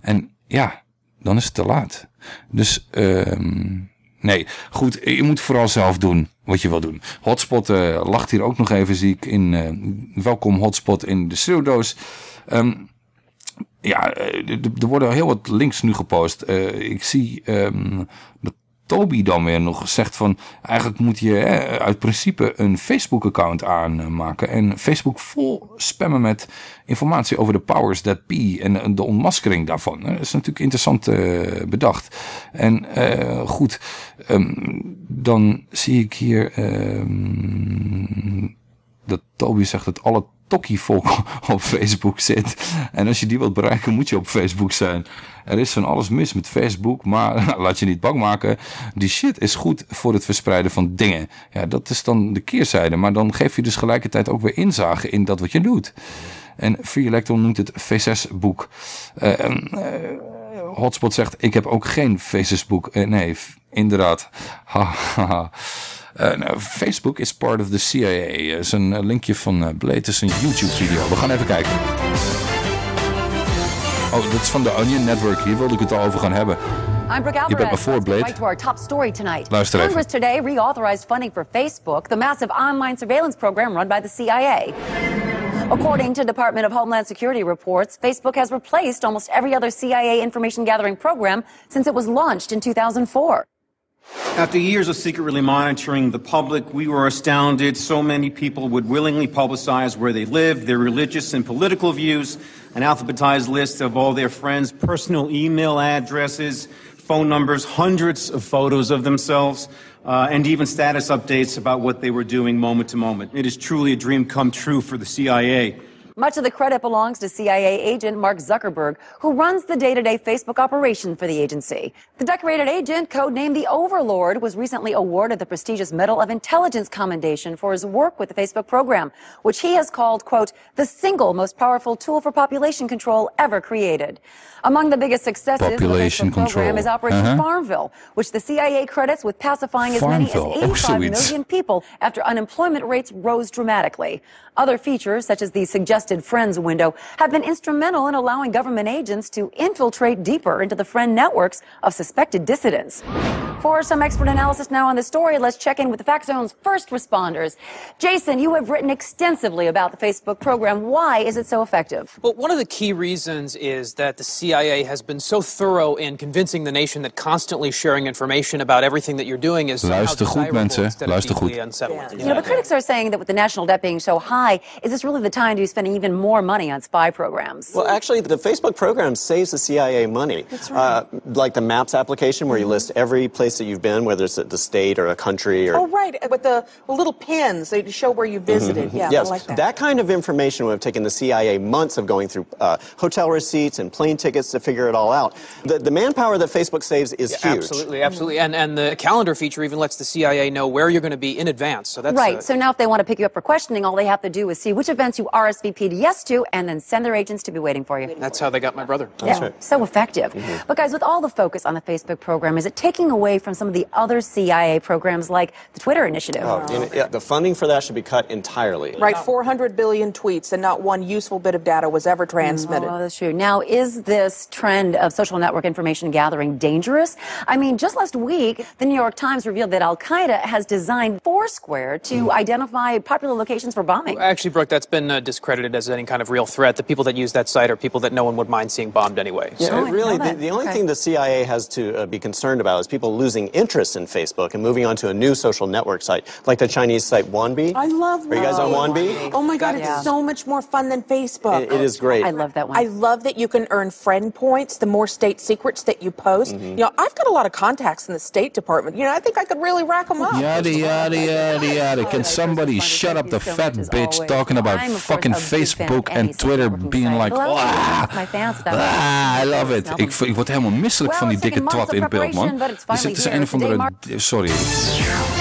En ja, dan is het te laat. Dus... Um, Nee, goed, je moet vooral zelf doen wat je wil doen. Hotspot uh, lacht hier ook nog even, zie ik. In, uh, welkom Hotspot in de schreeuwdoos. Um, ja, er worden heel wat links nu gepost. Ik zie dat Toby dan weer nog zegt van... eigenlijk moet je hè, uit principe een Facebook-account aanmaken... en Facebook vol spammen met informatie over de powers that be... en de ontmaskering daarvan. Dat is natuurlijk interessant uh, bedacht. En uh, goed, um, dan zie ik hier... Um, dat Toby zegt dat alle tokkievolk op Facebook zit. En als je die wilt bereiken, moet je op Facebook zijn. Er is van alles mis met Facebook, maar laat je niet bang maken. Die shit is goed voor het verspreiden van dingen. Ja, dat is dan de keerzijde. Maar dan geef je dus gelijkertijd ook weer inzage in dat wat je doet. En Free Electron noemt het V6-boek. Uh, uh, Hotspot zegt, ik heb ook geen V6-boek. Uh, nee, inderdaad. Nou, Facebook is part of the CIA. Dat is een linkje van Blade. Is een YouTube-video. We gaan even kijken. Oh, dat is van de Onion Network. Hier wilde ik het al over gaan hebben. I'm Brooke Je bent me Alvarez. voor, Blade. Right to our top story tonight. Luister even. Congress today reauthorized funding for Facebook, the massive online surveillance program run by the CIA. According to Department of Homeland Security reports, Facebook has replaced almost every other CIA information gathering program since it was launched in 2004. After years of secretly monitoring the public, we were astounded so many people would willingly publicize where they live, their religious and political views, an alphabetized list of all their friends' personal email addresses, phone numbers, hundreds of photos of themselves, uh, and even status updates about what they were doing moment to moment. It is truly a dream come true for the CIA. Much of the credit belongs to CIA agent Mark Zuckerberg, who runs the day to day Facebook operation for the agency. The decorated agent, codenamed the Overlord, was recently awarded the prestigious Medal of Intelligence Commendation for his work with the Facebook program, which he has called, quote, the single most powerful tool for population control ever created. Among the biggest successes Population of the Facebook program is Operation Uh-huh. Farmville, which the CIA credits with pacifying as many as Farmville, ook 85 zoiets. million people after unemployment rates rose dramatically. Other features, such as the suggested Friends window, have been instrumental in allowing government agents to infiltrate deeper into the friend networks of suspected dissidents. For some expert analysis now on the story, let's check in with the Fact Zone's first responders. Jason, you have written extensively about the Facebook program. Why is it so effective? Well, one of the key reasons is that the CIA has been so thorough in convincing the nation that constantly sharing information about everything that you're doing is somehow Luister goed, desirable mensen. Luister goed. unsettling. You know, but critics are saying that with the national debt being so high, is this really the time to be spending even more money on spy programs? Well, actually, the Facebook program saves the CIA money. That's Uh, like the Maps application, where you list every place that you've been, whether it's the state or a country or. Oh, right, with the little pins they show where you visited. Mhm. Yeah, yes, I like that. kind of information would have taken the CIA months of going through uh, hotel receipts and plane tickets to figure it all out. The, the manpower that Facebook saves is Yeah, huge. Absolutely, absolutely. And, and the calendar feature even lets the CIA know where you're going to be in advance. So that's right. uh, so now, if they want to pick you up for questioning, all they have to do is see which events you RSVP'd yes to, and then send their agents to be waiting for you. that's how they got my brother. yeah, so effective. Mm-hmm. But guys, with all the focus on the Facebook program, is it taking away from some of the other CIA programs like the Twitter initiative? Oh, you know, yeah, the funding for that should be cut entirely. Right, 400 billion tweets and not one useful bit of data was ever transmitted. Oh, that's true. Now, is this trend of social network information gathering dangerous? I mean, just last week, the New York Times revealed that Al Qaeda has designed Foursquare to Mm. identify popular locations for bombing. Actually, Brooke, that's been uh, discredited as any kind of real threat. The people that use that site are people that no one would mind seeing bombed anyway. Yeah, So- it really, the, the only thing the CIA has to uh, be concerned about is people losing interest in Facebook and moving on to a new social network site, like the Chinese site Wanbi. I love Wanbi. Are you guys on Wanbi? Oh my God, Yeah. it's so much more fun than Facebook. It- it is great. I love that one. I love that you can earn friend points the more state secrets that you post. Mhm. You know, I've got a lot of contacts in the State Department. You know, I think I could really rack them up. Yada, yada, yada, yada. Can somebody shut up the fat bitch talking about I'm, of course, fucking a big fan of Facebook any and Twitter being like, ah, my fans ah, I love it. Ik, ik word helemaal misselijk van die dikke it's twat in beeld, man. preparation, but Dus finally is een of andere... Sorry.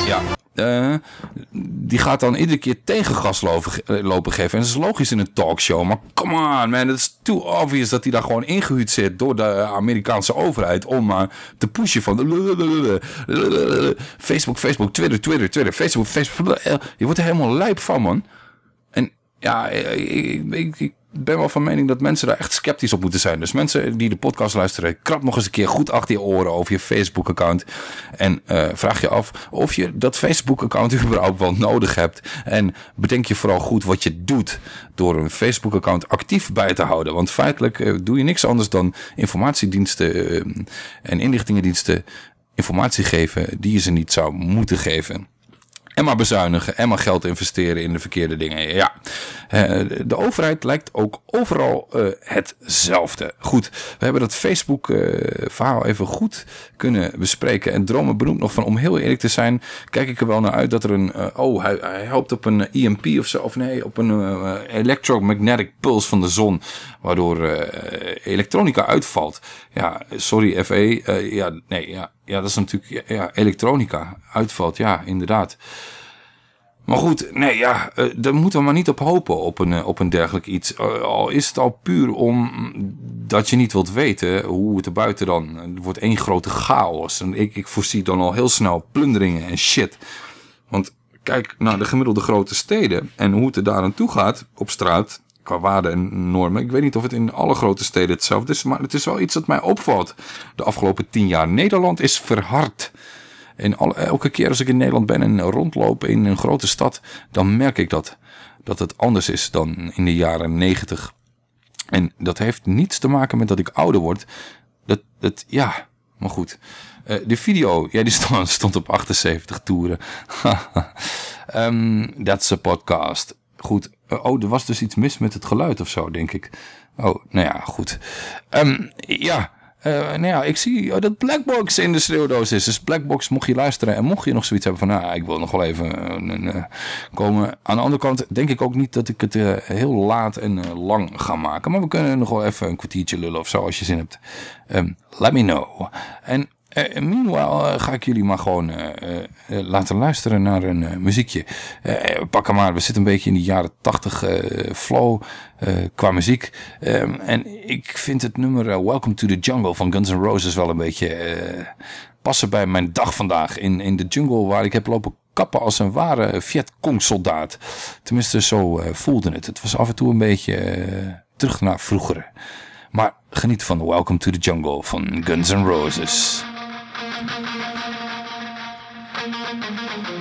Ja. Eh, die gaat dan iedere keer tegengas lopen, ge- lopen geven. En dat is logisch in een talkshow. Maar come on, man. Het is too obvious dat hij daar gewoon ingehuurd zit door de Amerikaanse overheid. Om maar te pushen van... Facebook, Facebook, Twitter, Twitter, Twitter, Facebook, Facebook. Je wordt er helemaal lijp van, man. En ja, ik, ik ben wel van mening dat mensen daar echt sceptisch op moeten zijn. Dus mensen die de podcast luisteren, krap nog eens een keer goed achter je oren over je Facebook-account. En eh, vraag je af of je dat Facebook-account überhaupt wel nodig hebt. En bedenk je vooral goed wat je doet door een Facebook-account actief bij te houden. Want feitelijk eh, doe je niks anders dan informatiediensten eh, en inlichtingendiensten informatie geven die je ze niet zou moeten geven. En maar bezuinigen en maar geld investeren in de verkeerde dingen. Ja, Eh, de overheid lijkt ook overal eh, hetzelfde. Goed, we hebben dat Facebook eh, verhaal even goed kunnen bespreken. En Dromen benoemt nog van, om heel eerlijk te zijn, kijk ik er wel naar uit dat er een, oh, hij, hij hoopt op een EMP of zo, of nee, op een electromagnetic pulse van de zon, waardoor elektronica uitvalt. Ja, sorry FE, ja, nee, ja, ja, dat is natuurlijk, ja, elektronica uitvalt, ja, inderdaad. Maar goed, nee, ja, eh, daar moeten we maar niet op hopen op een, eh, op een dergelijk iets. Eh, al is het al puur om dat je niet wilt weten hoe het er buiten dan... Er wordt één grote chaos. En ik, ik voorzie dan al heel snel plunderingen en shit. Want kijk naar de gemiddelde grote steden en hoe het er daar aan toe gaat op straat... Qua waarden en normen. Ik weet niet of het in alle grote steden hetzelfde is. Maar het is wel iets dat mij opvalt. De afgelopen tien jaar. Nederland is verhard. En elke keer als ik in Nederland ben en rondloop in een grote stad, dan merk ik dat. Dat het anders is dan in de jaren negentig. En dat heeft niets te maken met dat ik ouder word. Dat, dat ja, maar goed. Eh, de video, ja, die stond, stond op 78 toeren. um, that's a podcast. Goed. Eh, oh, er was dus iets mis met het geluid of zo, denk ik. Oh, nou ja, goed. Um, ja, Eh, nou ja, ik zie oh, dat Blackbox in de schreeuwdoos is. Dus Blackbox, mocht je luisteren en mocht je nog zoiets hebben van... nou, ik wil nog wel even eh, komen. Aan de andere kant denk ik ook niet dat ik het heel laat en lang ga maken. Maar we kunnen nog wel even een kwartiertje lullen of zo als je zin hebt. Ehm, let me know. En eh, meanwhile eh, ga ik jullie maar gewoon laten luisteren naar een muziekje. Pak hem maar, we zitten een beetje in die jaren 80 eh, flow qua muziek. Ehm, en ik vind het nummer Welcome to the Jungle van Guns N' Roses wel een beetje passen bij mijn dag vandaag. In, in de jungle waar ik heb lopen kappen als een ware Vietcong soldaat. Tenminste, zo voelde het. Het was af en toe een beetje terug naar vroeger. Maar geniet van Welcome to the Jungle van Guns N' Roses. Thank you.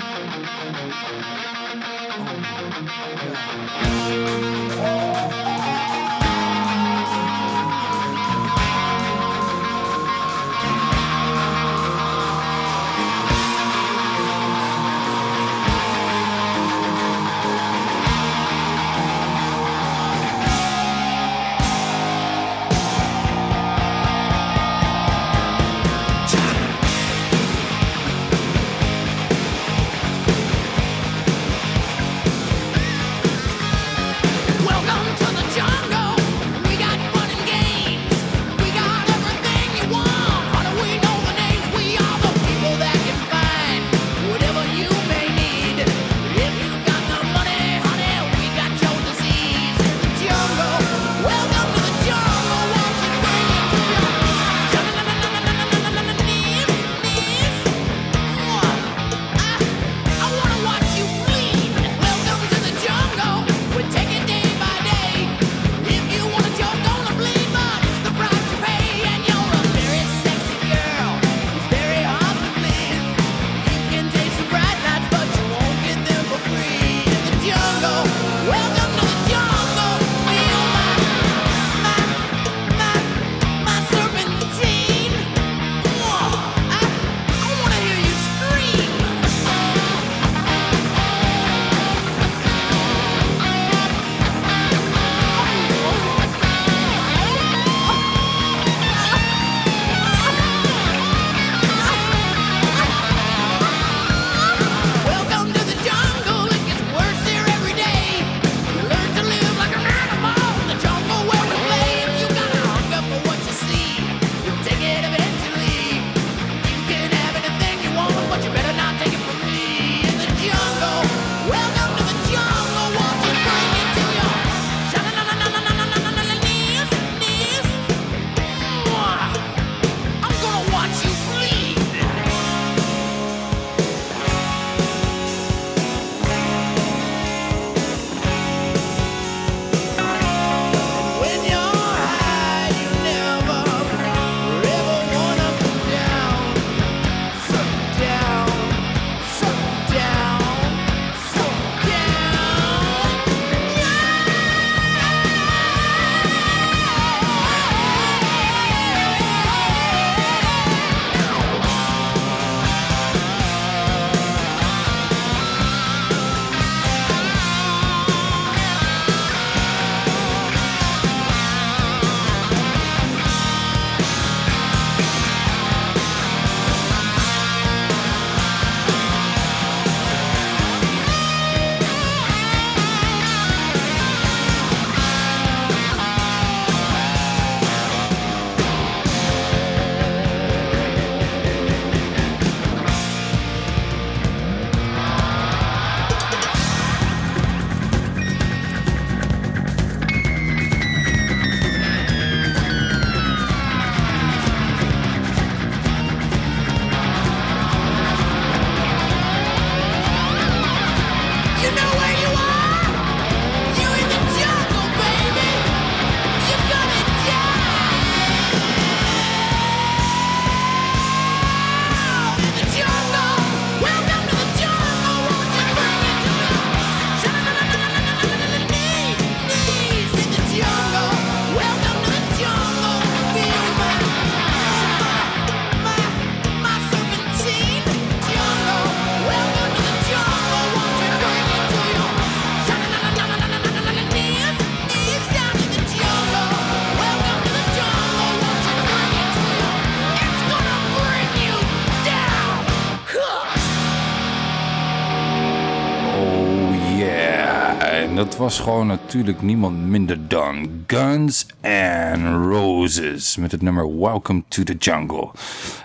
Was gewoon natuurlijk niemand minder dan Guns N' Roses met het nummer Welcome to the Jungle.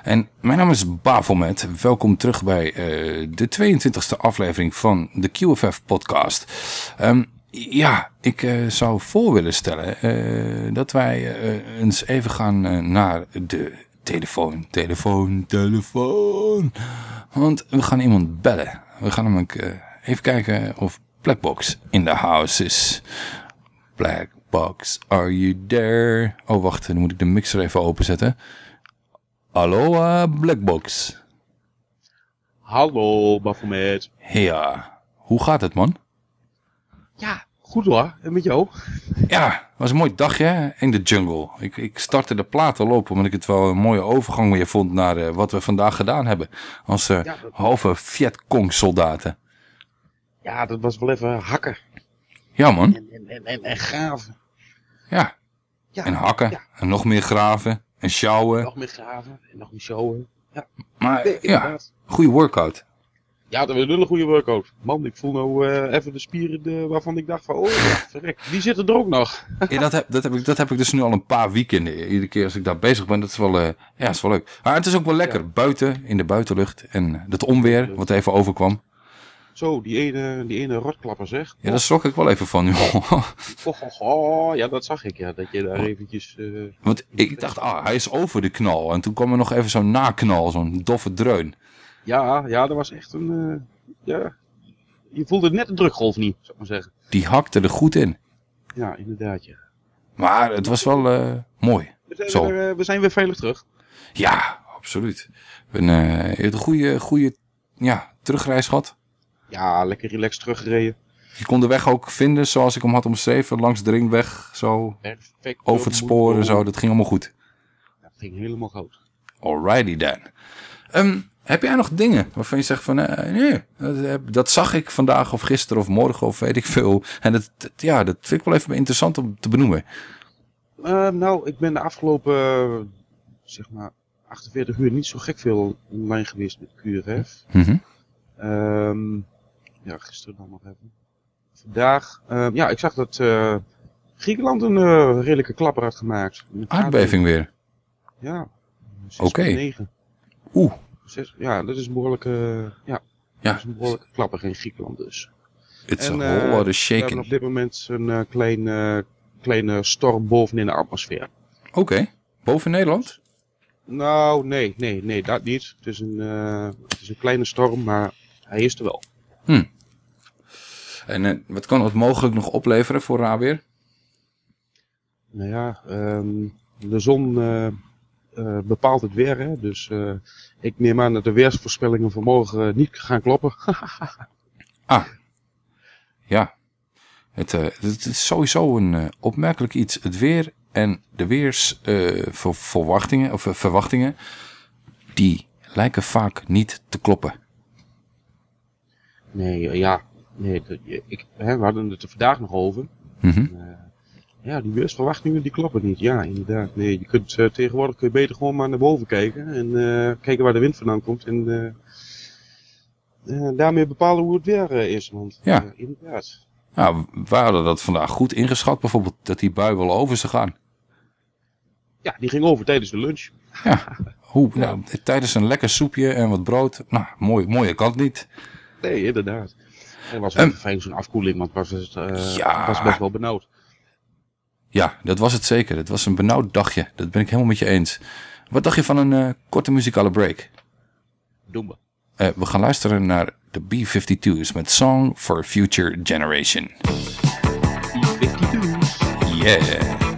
En mijn naam is Bafelmet. Welkom terug bij eh, de 22e aflevering van de QFF podcast. Ehm, ja, ik eh, zou voor willen stellen eh, dat wij eens even gaan naar de telefoon, telefoon, telefoon. Want we gaan iemand bellen. We gaan eh, even kijken of Blackbox in the house is. Blackbox, are you there? Oh, wacht, dan moet ik de mixer even openzetten. Hallo, eh, Blackbox. Hallo, Baphomet. Ja, hoe gaat het, man? Ja, goed hoor. En met jou? Ja, het was een mooi dagje hè, in de jungle. Ik, ik startte de plaat al op omdat ik het wel een mooie overgang weer vond naar eh, wat we vandaag gedaan hebben. Als eh, halve Vietcong soldaten. Ja, dat was wel even hakken. Ja man, En, en, en, en graven. ja. Ja, en hakken, en nog meer graven, en sjouwen. Nog meer graven en nog meer showen. Ja, Maar Nee, ja, goede workout. ja dat was een hele goede workout. Man, ik voel nou eh, even de spieren de, waarvan ik dacht van, oh ja, verrek, die zitten er ook nog. Ja, dat, heb, dat, heb ik, dat heb ik dus nu al een paar weekenden. Iedere keer als ik daar bezig ben, dat is wel, eh, ja, is wel leuk. Maar het is ook wel lekker, buiten, in de buitenlucht. En dat onweer, wat even overkwam. Zo, die ene, die ene rotklapper zeg. Ja, daar schrok ik wel even van nu. Oh, oh, oh, ja, dat zag ik ja, dat je daar eventjes... eh, Want ik dacht, ah, hij is over de knal. En toen kwam er nog even zo'n naknal, zo'n doffe dreun. ja, ja, dat was echt een... eh, ja, je voelde net de drukgolf niet, zou ik maar zeggen. Die hakte er goed in. Ja, inderdaad, ja. Maar het was wel eh, mooi. We zijn, Zo. weer, we zijn weer veilig terug. Ja, absoluut. Hebt een goede, goede ja, terugreis gehad. Ja, lekker relaxed teruggereden. Je kon de weg ook vinden zoals ik hem had omschreven. Langs de ringweg, zo. Perfect. Over het spoor en zo. Dat ging allemaal goed. Dat ging helemaal goed. Alrighty then. Ehm, heb jij nog dingen waarvan je zegt van... eh, nee, dat, dat zag ik vandaag of gisteren of morgen of weet ik veel. En dat, dat- ja, dat vind ik wel even interessant om te benoemen. Eh, nou, ik ben de afgelopen, zeg maar, 48 uur niet zo gek veel online geweest met QFF. Mhm. Ehm, ja, gisteren dan nog even. Vandaag, ehm, ja, ik zag dat eh, Griekenland een eh, redelijke klapper had gemaakt. Aardbeving weer. Ja. Oké. 6,9. Oeh. Zes- Ja, dat is een behoorlijke, ja, Ja. dat is een behoorlijke klapper in Griekenland dus. It's En, a eh, whole lot of We shaking. hebben op dit moment een eh, klein, eh, kleine storm bovenin de atmosfeer. Oké. Boven Nederland? Nou, nee, nee, nee, dat niet. Het is een, eh, het is een kleine storm, maar hij is er wel. Hm. En eh, wat kan het mogelijk nog opleveren voor Raweer? Nou ja, ehm, de zon eh, eh, bepaalt het weer, hè? dus ik neem aan dat de weersvoorspellingen van morgen eh, niet gaan kloppen. Ah, ja. Het, het is sowieso een opmerkelijk iets. Het weer en de weersverwachtingen of verwachtingen, die lijken vaak niet te kloppen. Nee, ja, nee, dat- ik, hè, we hadden het er vandaag nog over. Mhm. Eh, ja, die weersverwachtingen die kloppen niet. Ja, inderdaad. Nee, je kunt eh, tegenwoordig kun je beter gewoon maar naar boven kijken en eh, kijken waar de wind vandaan komt en daarmee bepalen hoe het weer is. Want Ja. inderdaad. Nou, we hadden dat vandaag goed ingeschat, bijvoorbeeld dat die bui wel over zou gaan. Ja, die ging over tijdens de lunch. Ja, hoe, nou, tijdens een lekker soepje en wat brood. Nou, mooi, mooie kant niet. Nee, inderdaad. En het was wel Ehm, even fijn zo'n afkoeling, want het was, Ja. het was best wel benauwd. Ja, dat was het zeker. Het was een benauwd dagje. Dat ben ik helemaal met je eens. Wat dacht je van een eh, korte muzikale break? Doen we. Eh, we gaan luisteren naar de B-52's met Song for a Future Generation. Yeah.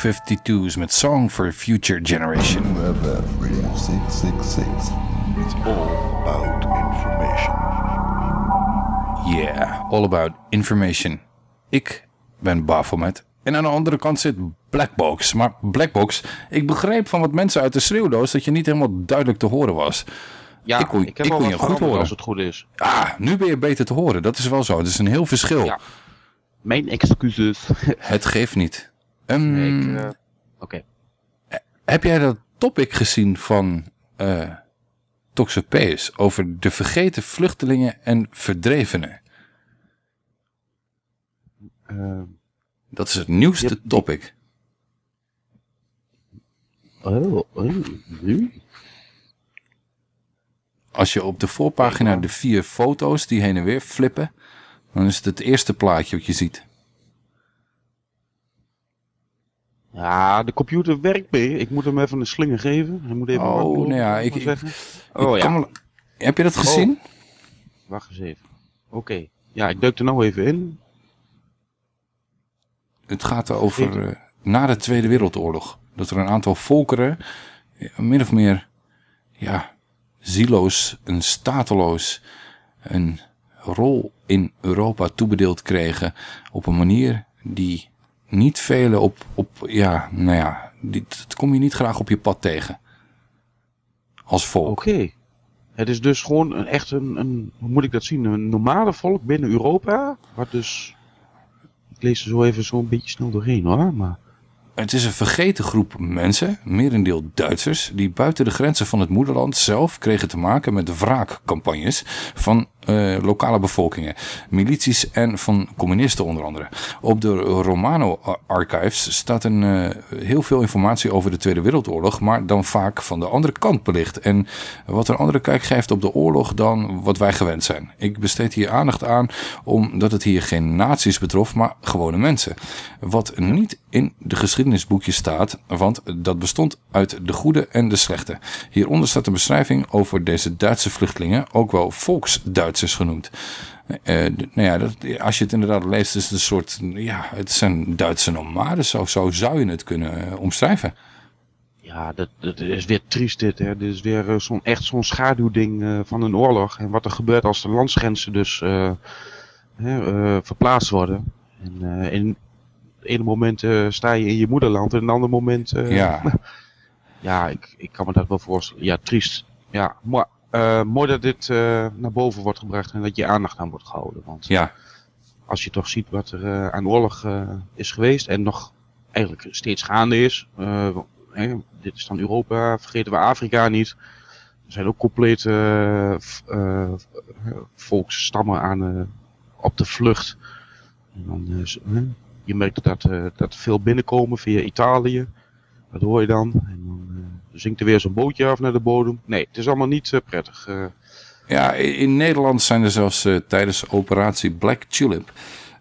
52's met Song for Future Generation. Uh, all about information. Yeah, all about information. Ik ben Baphomet. En aan de andere kant zit Blackbox. Maar Blackbox, ik begreep van wat mensen uit de schreeuwdoos dat je niet helemaal duidelijk te horen was. Ja, ik kon, ik je goed horen. Als het goed is. Ah, nu ben je beter te horen. Dat is wel zo. Het is een heel verschil. Mijn excuses. Het geeft niet. Ehm, Nee, eh, Oké. Heb jij dat topic gezien van eh Toxopeus over de vergeten vluchtelingen en verdrevenen? Eh, Dat is het nieuwste topic. Oh, oh, nu? Als je op de voorpagina de vier foto's die heen en weer flippen, dan is het het eerste plaatje wat je ziet. Ja, de computer werkt mee. Ik moet hem even een slinger geven. Hij moet even Oh, nou ja, ik- Oh ja. wel- Heb je dat gezien? Oh. Wacht eens even. Oké. Ja, ik duik er nou even in. Het gaat over eh, na de Tweede Wereldoorlog. Dat er een aantal volkeren eh, min of meer ja, zieloos en stateloos een rol in Europa toebedeeld kregen op een manier die niet velen op, op ja, nou ja, die, dat kom je niet graag op je pad tegen. Als volk. Oké. Het is dus gewoon een, echt een, een, hoe moet ik dat zien, een normale volk binnen Europa. Wat dus, ik lees er zo even zo een beetje snel doorheen hoor, maar... Het is een vergeten groep mensen, merendeel Duitsers, die buiten de grenzen van het moederland zelf kregen te maken met wraakcampagnes van lokale bevolkingen, milities en van communisten onder andere. Op de Romano Archives staat een, eh, heel veel informatie over de Tweede Wereldoorlog, maar dan vaak van de andere kant belicht. En wat een andere kijk geeft op de oorlog dan wat wij gewend zijn. Ik besteed hier aandacht aan omdat het hier geen nazi's betrof, maar gewone mensen. Wat niet in de geschiedenisboekjes staat, want dat bestond uit de goede en de slechte. Hieronder staat een beschrijving over deze Duitse vluchtelingen, ook wel volksduitsers genoemd. Eh, nou ja, dat, als je het inderdaad leest, is het een soort, ja, het zijn Duitse nomades, zo, zo zou je het kunnen eh, omschrijven. Ja, dat, dat is weer triest dit. Hè. Dit is weer eh, zo'n echt zo'n schaduwding van een oorlog. En wat er gebeurt als de landsgrenzen dus hè, verplaatst worden. En in ene moment sta je in je moederland en in een ander moment... Ja. ja, ik, ik kan me dat wel voorstellen. Ja, triest. Ja, maar eh, mooi dat dit eh, naar boven wordt gebracht en dat je aandacht aan wordt gehouden. Want Ja. als je toch ziet wat er eh, aan oorlog is geweest en nog eigenlijk steeds gaande is. hè, dit is dan Europa, vergeten we Afrika niet. Er zijn ook complete volksstammen aan, op de vlucht. En dan, je merkt dat, dat veel binnenkomen via Italië. Dat hoor je dan. En zinkt er weer zo'n bootje af naar de bodem. Nee, het is allemaal niet eh, prettig. eh. Ja, in Nederland zijn er zelfs eh, tijdens operatie Black Tulip...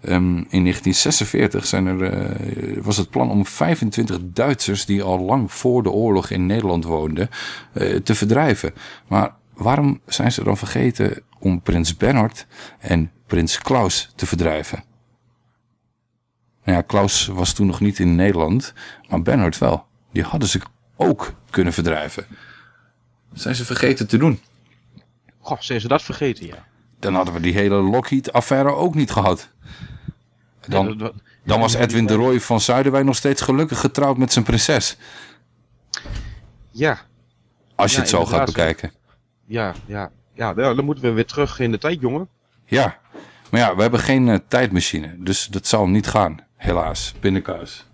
ehm, in 1946 zijn er, was het plan om 25 Duitsers... die al lang voor de oorlog in Nederland woonden, te verdrijven. Maar waarom zijn ze dan vergeten om prins Bernhard en prins Klaus te verdrijven? Nou ja, Klaus was toen nog niet in Nederland, maar Bernhard wel. Die hadden ze ook kunnen verdrijven. Zijn ze vergeten te doen. Goh, zijn ze dat vergeten, ja. Dan hadden we die hele Lockheed-affaire ook niet gehad. Dan, dan was Edwin de Roy van Zuiderwijn nog steeds gelukkig getrouwd met zijn prinses. Ja. Als je Ja, het zo gaat bekijken. Ja, ja. Ja, nou, dan moeten we weer terug in de tijd, jongen. Ja, maar ja, we hebben geen eh, tijdmachine. Dus dat zal niet gaan, helaas. Pindakaas.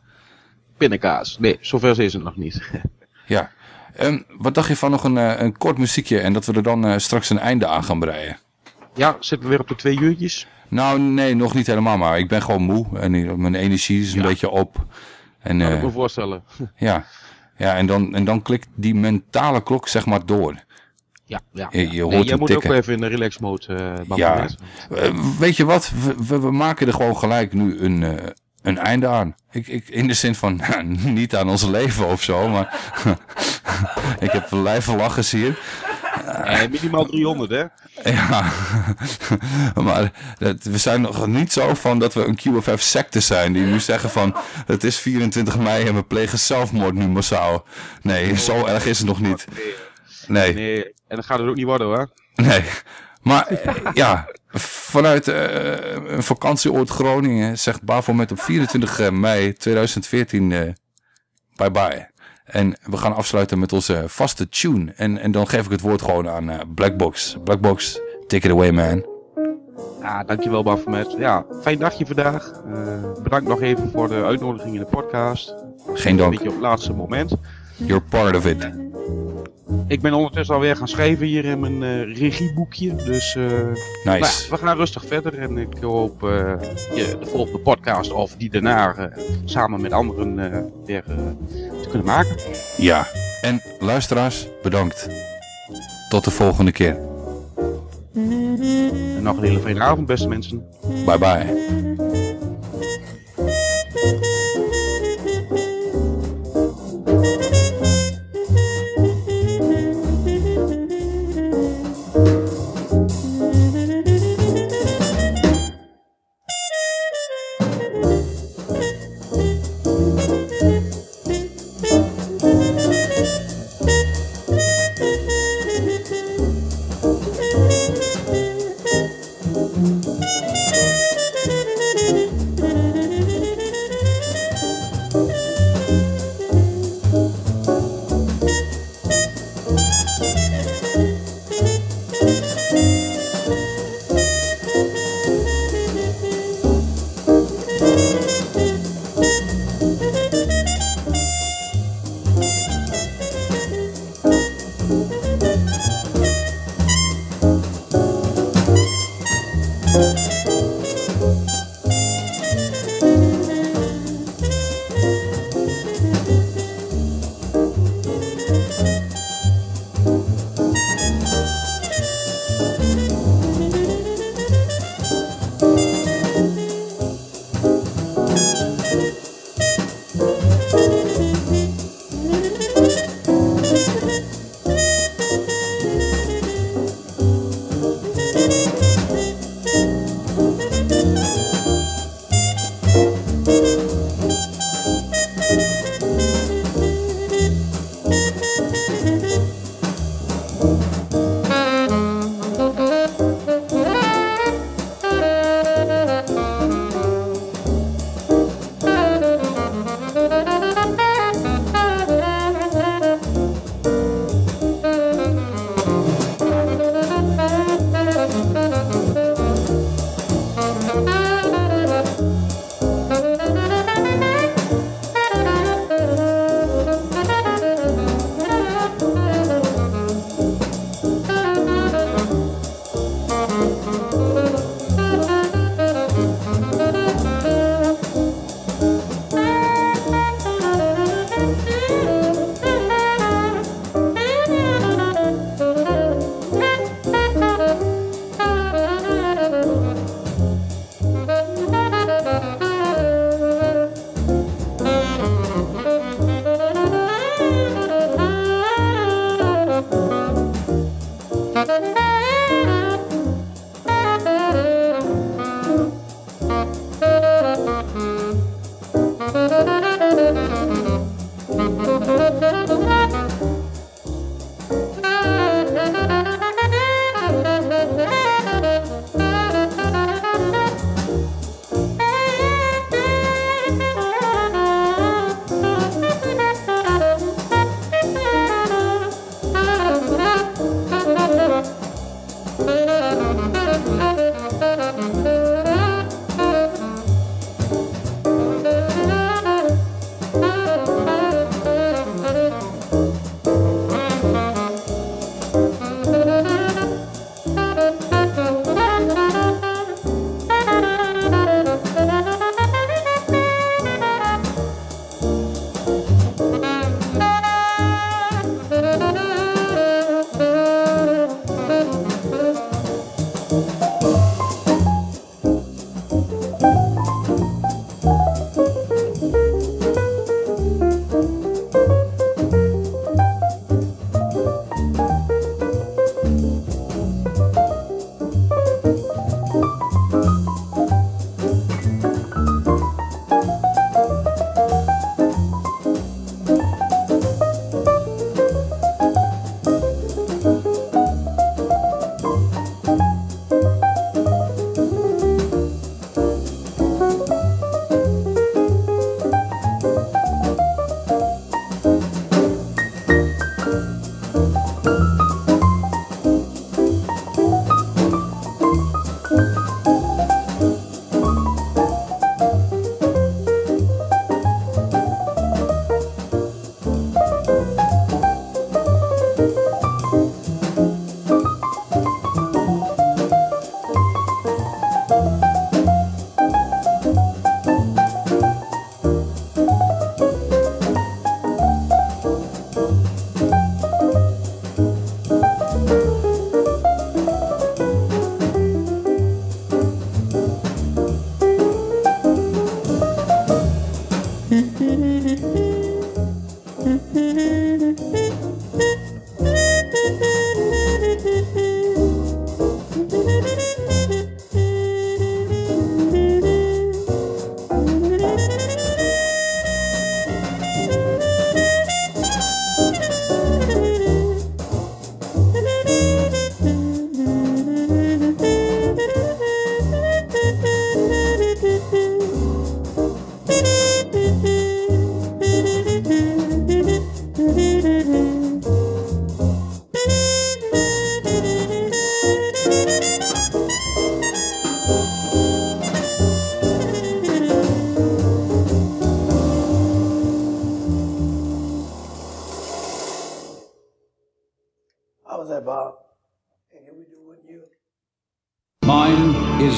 Pindakaas. Nee, zover is het nog niet. Ja. Ehm, wat dacht je van nog een, eh, een kort muziekje en dat we er dan eh, straks een einde aan gaan breien? Ja, zitten we weer op de twee uurtjes? Nou, nee, nog niet helemaal, maar ik ben gewoon moe en mijn energie is een beetje op. En, Kan ik eh, me voorstellen. ja, ja en, dan, en dan klikt die mentale klok zeg maar door. Ja, ja. Je, je Nee, hoort jij moet tikken. ook even in de relax mode uh, Ja, weet je wat? We, we, we maken er gewoon gelijk nu een, een einde aan. Ik, ik, in de zin van, niet aan ons leven of zo, maar ik heb lijve lachen hier. Eh, minimaal 300, hè? Ja, maar dat, we zijn nog niet zo van dat we een QFF secte zijn. Die nu zeggen van, het is 24 mei en we plegen zelfmoord nu massaal. Nee, zo erg is het nog niet. Nee. Nee, en dan gaat het ook niet worden, hoor. Nee, maar eh, ja, vanuit eh, een vakantieoord Groningen zegt Bafomet op 24 mei 2014 eh bye bye. En we gaan afsluiten met onze vaste tune. En, en dan geef ik het woord gewoon aan eh, Blackbox. Blackbox, take it away man. Ja, dankjewel Baphomet. Ja, fijn dagje vandaag. Eh, bedankt nog even voor de uitnodiging in de podcast. Geen dank. Een beetje op het laatste moment. You're part of it. Ik ben ondertussen alweer gaan schrijven hier in mijn eh, regieboekje. Dus eh, nou ja, we gaan rustig verder. En ik hoop eh, je de volgende podcast of die daarna samen met anderen weer te kunnen maken. Ja, en luisteraars, bedankt. Tot de volgende keer. En nog een hele fijne avond, beste mensen. Bye bye.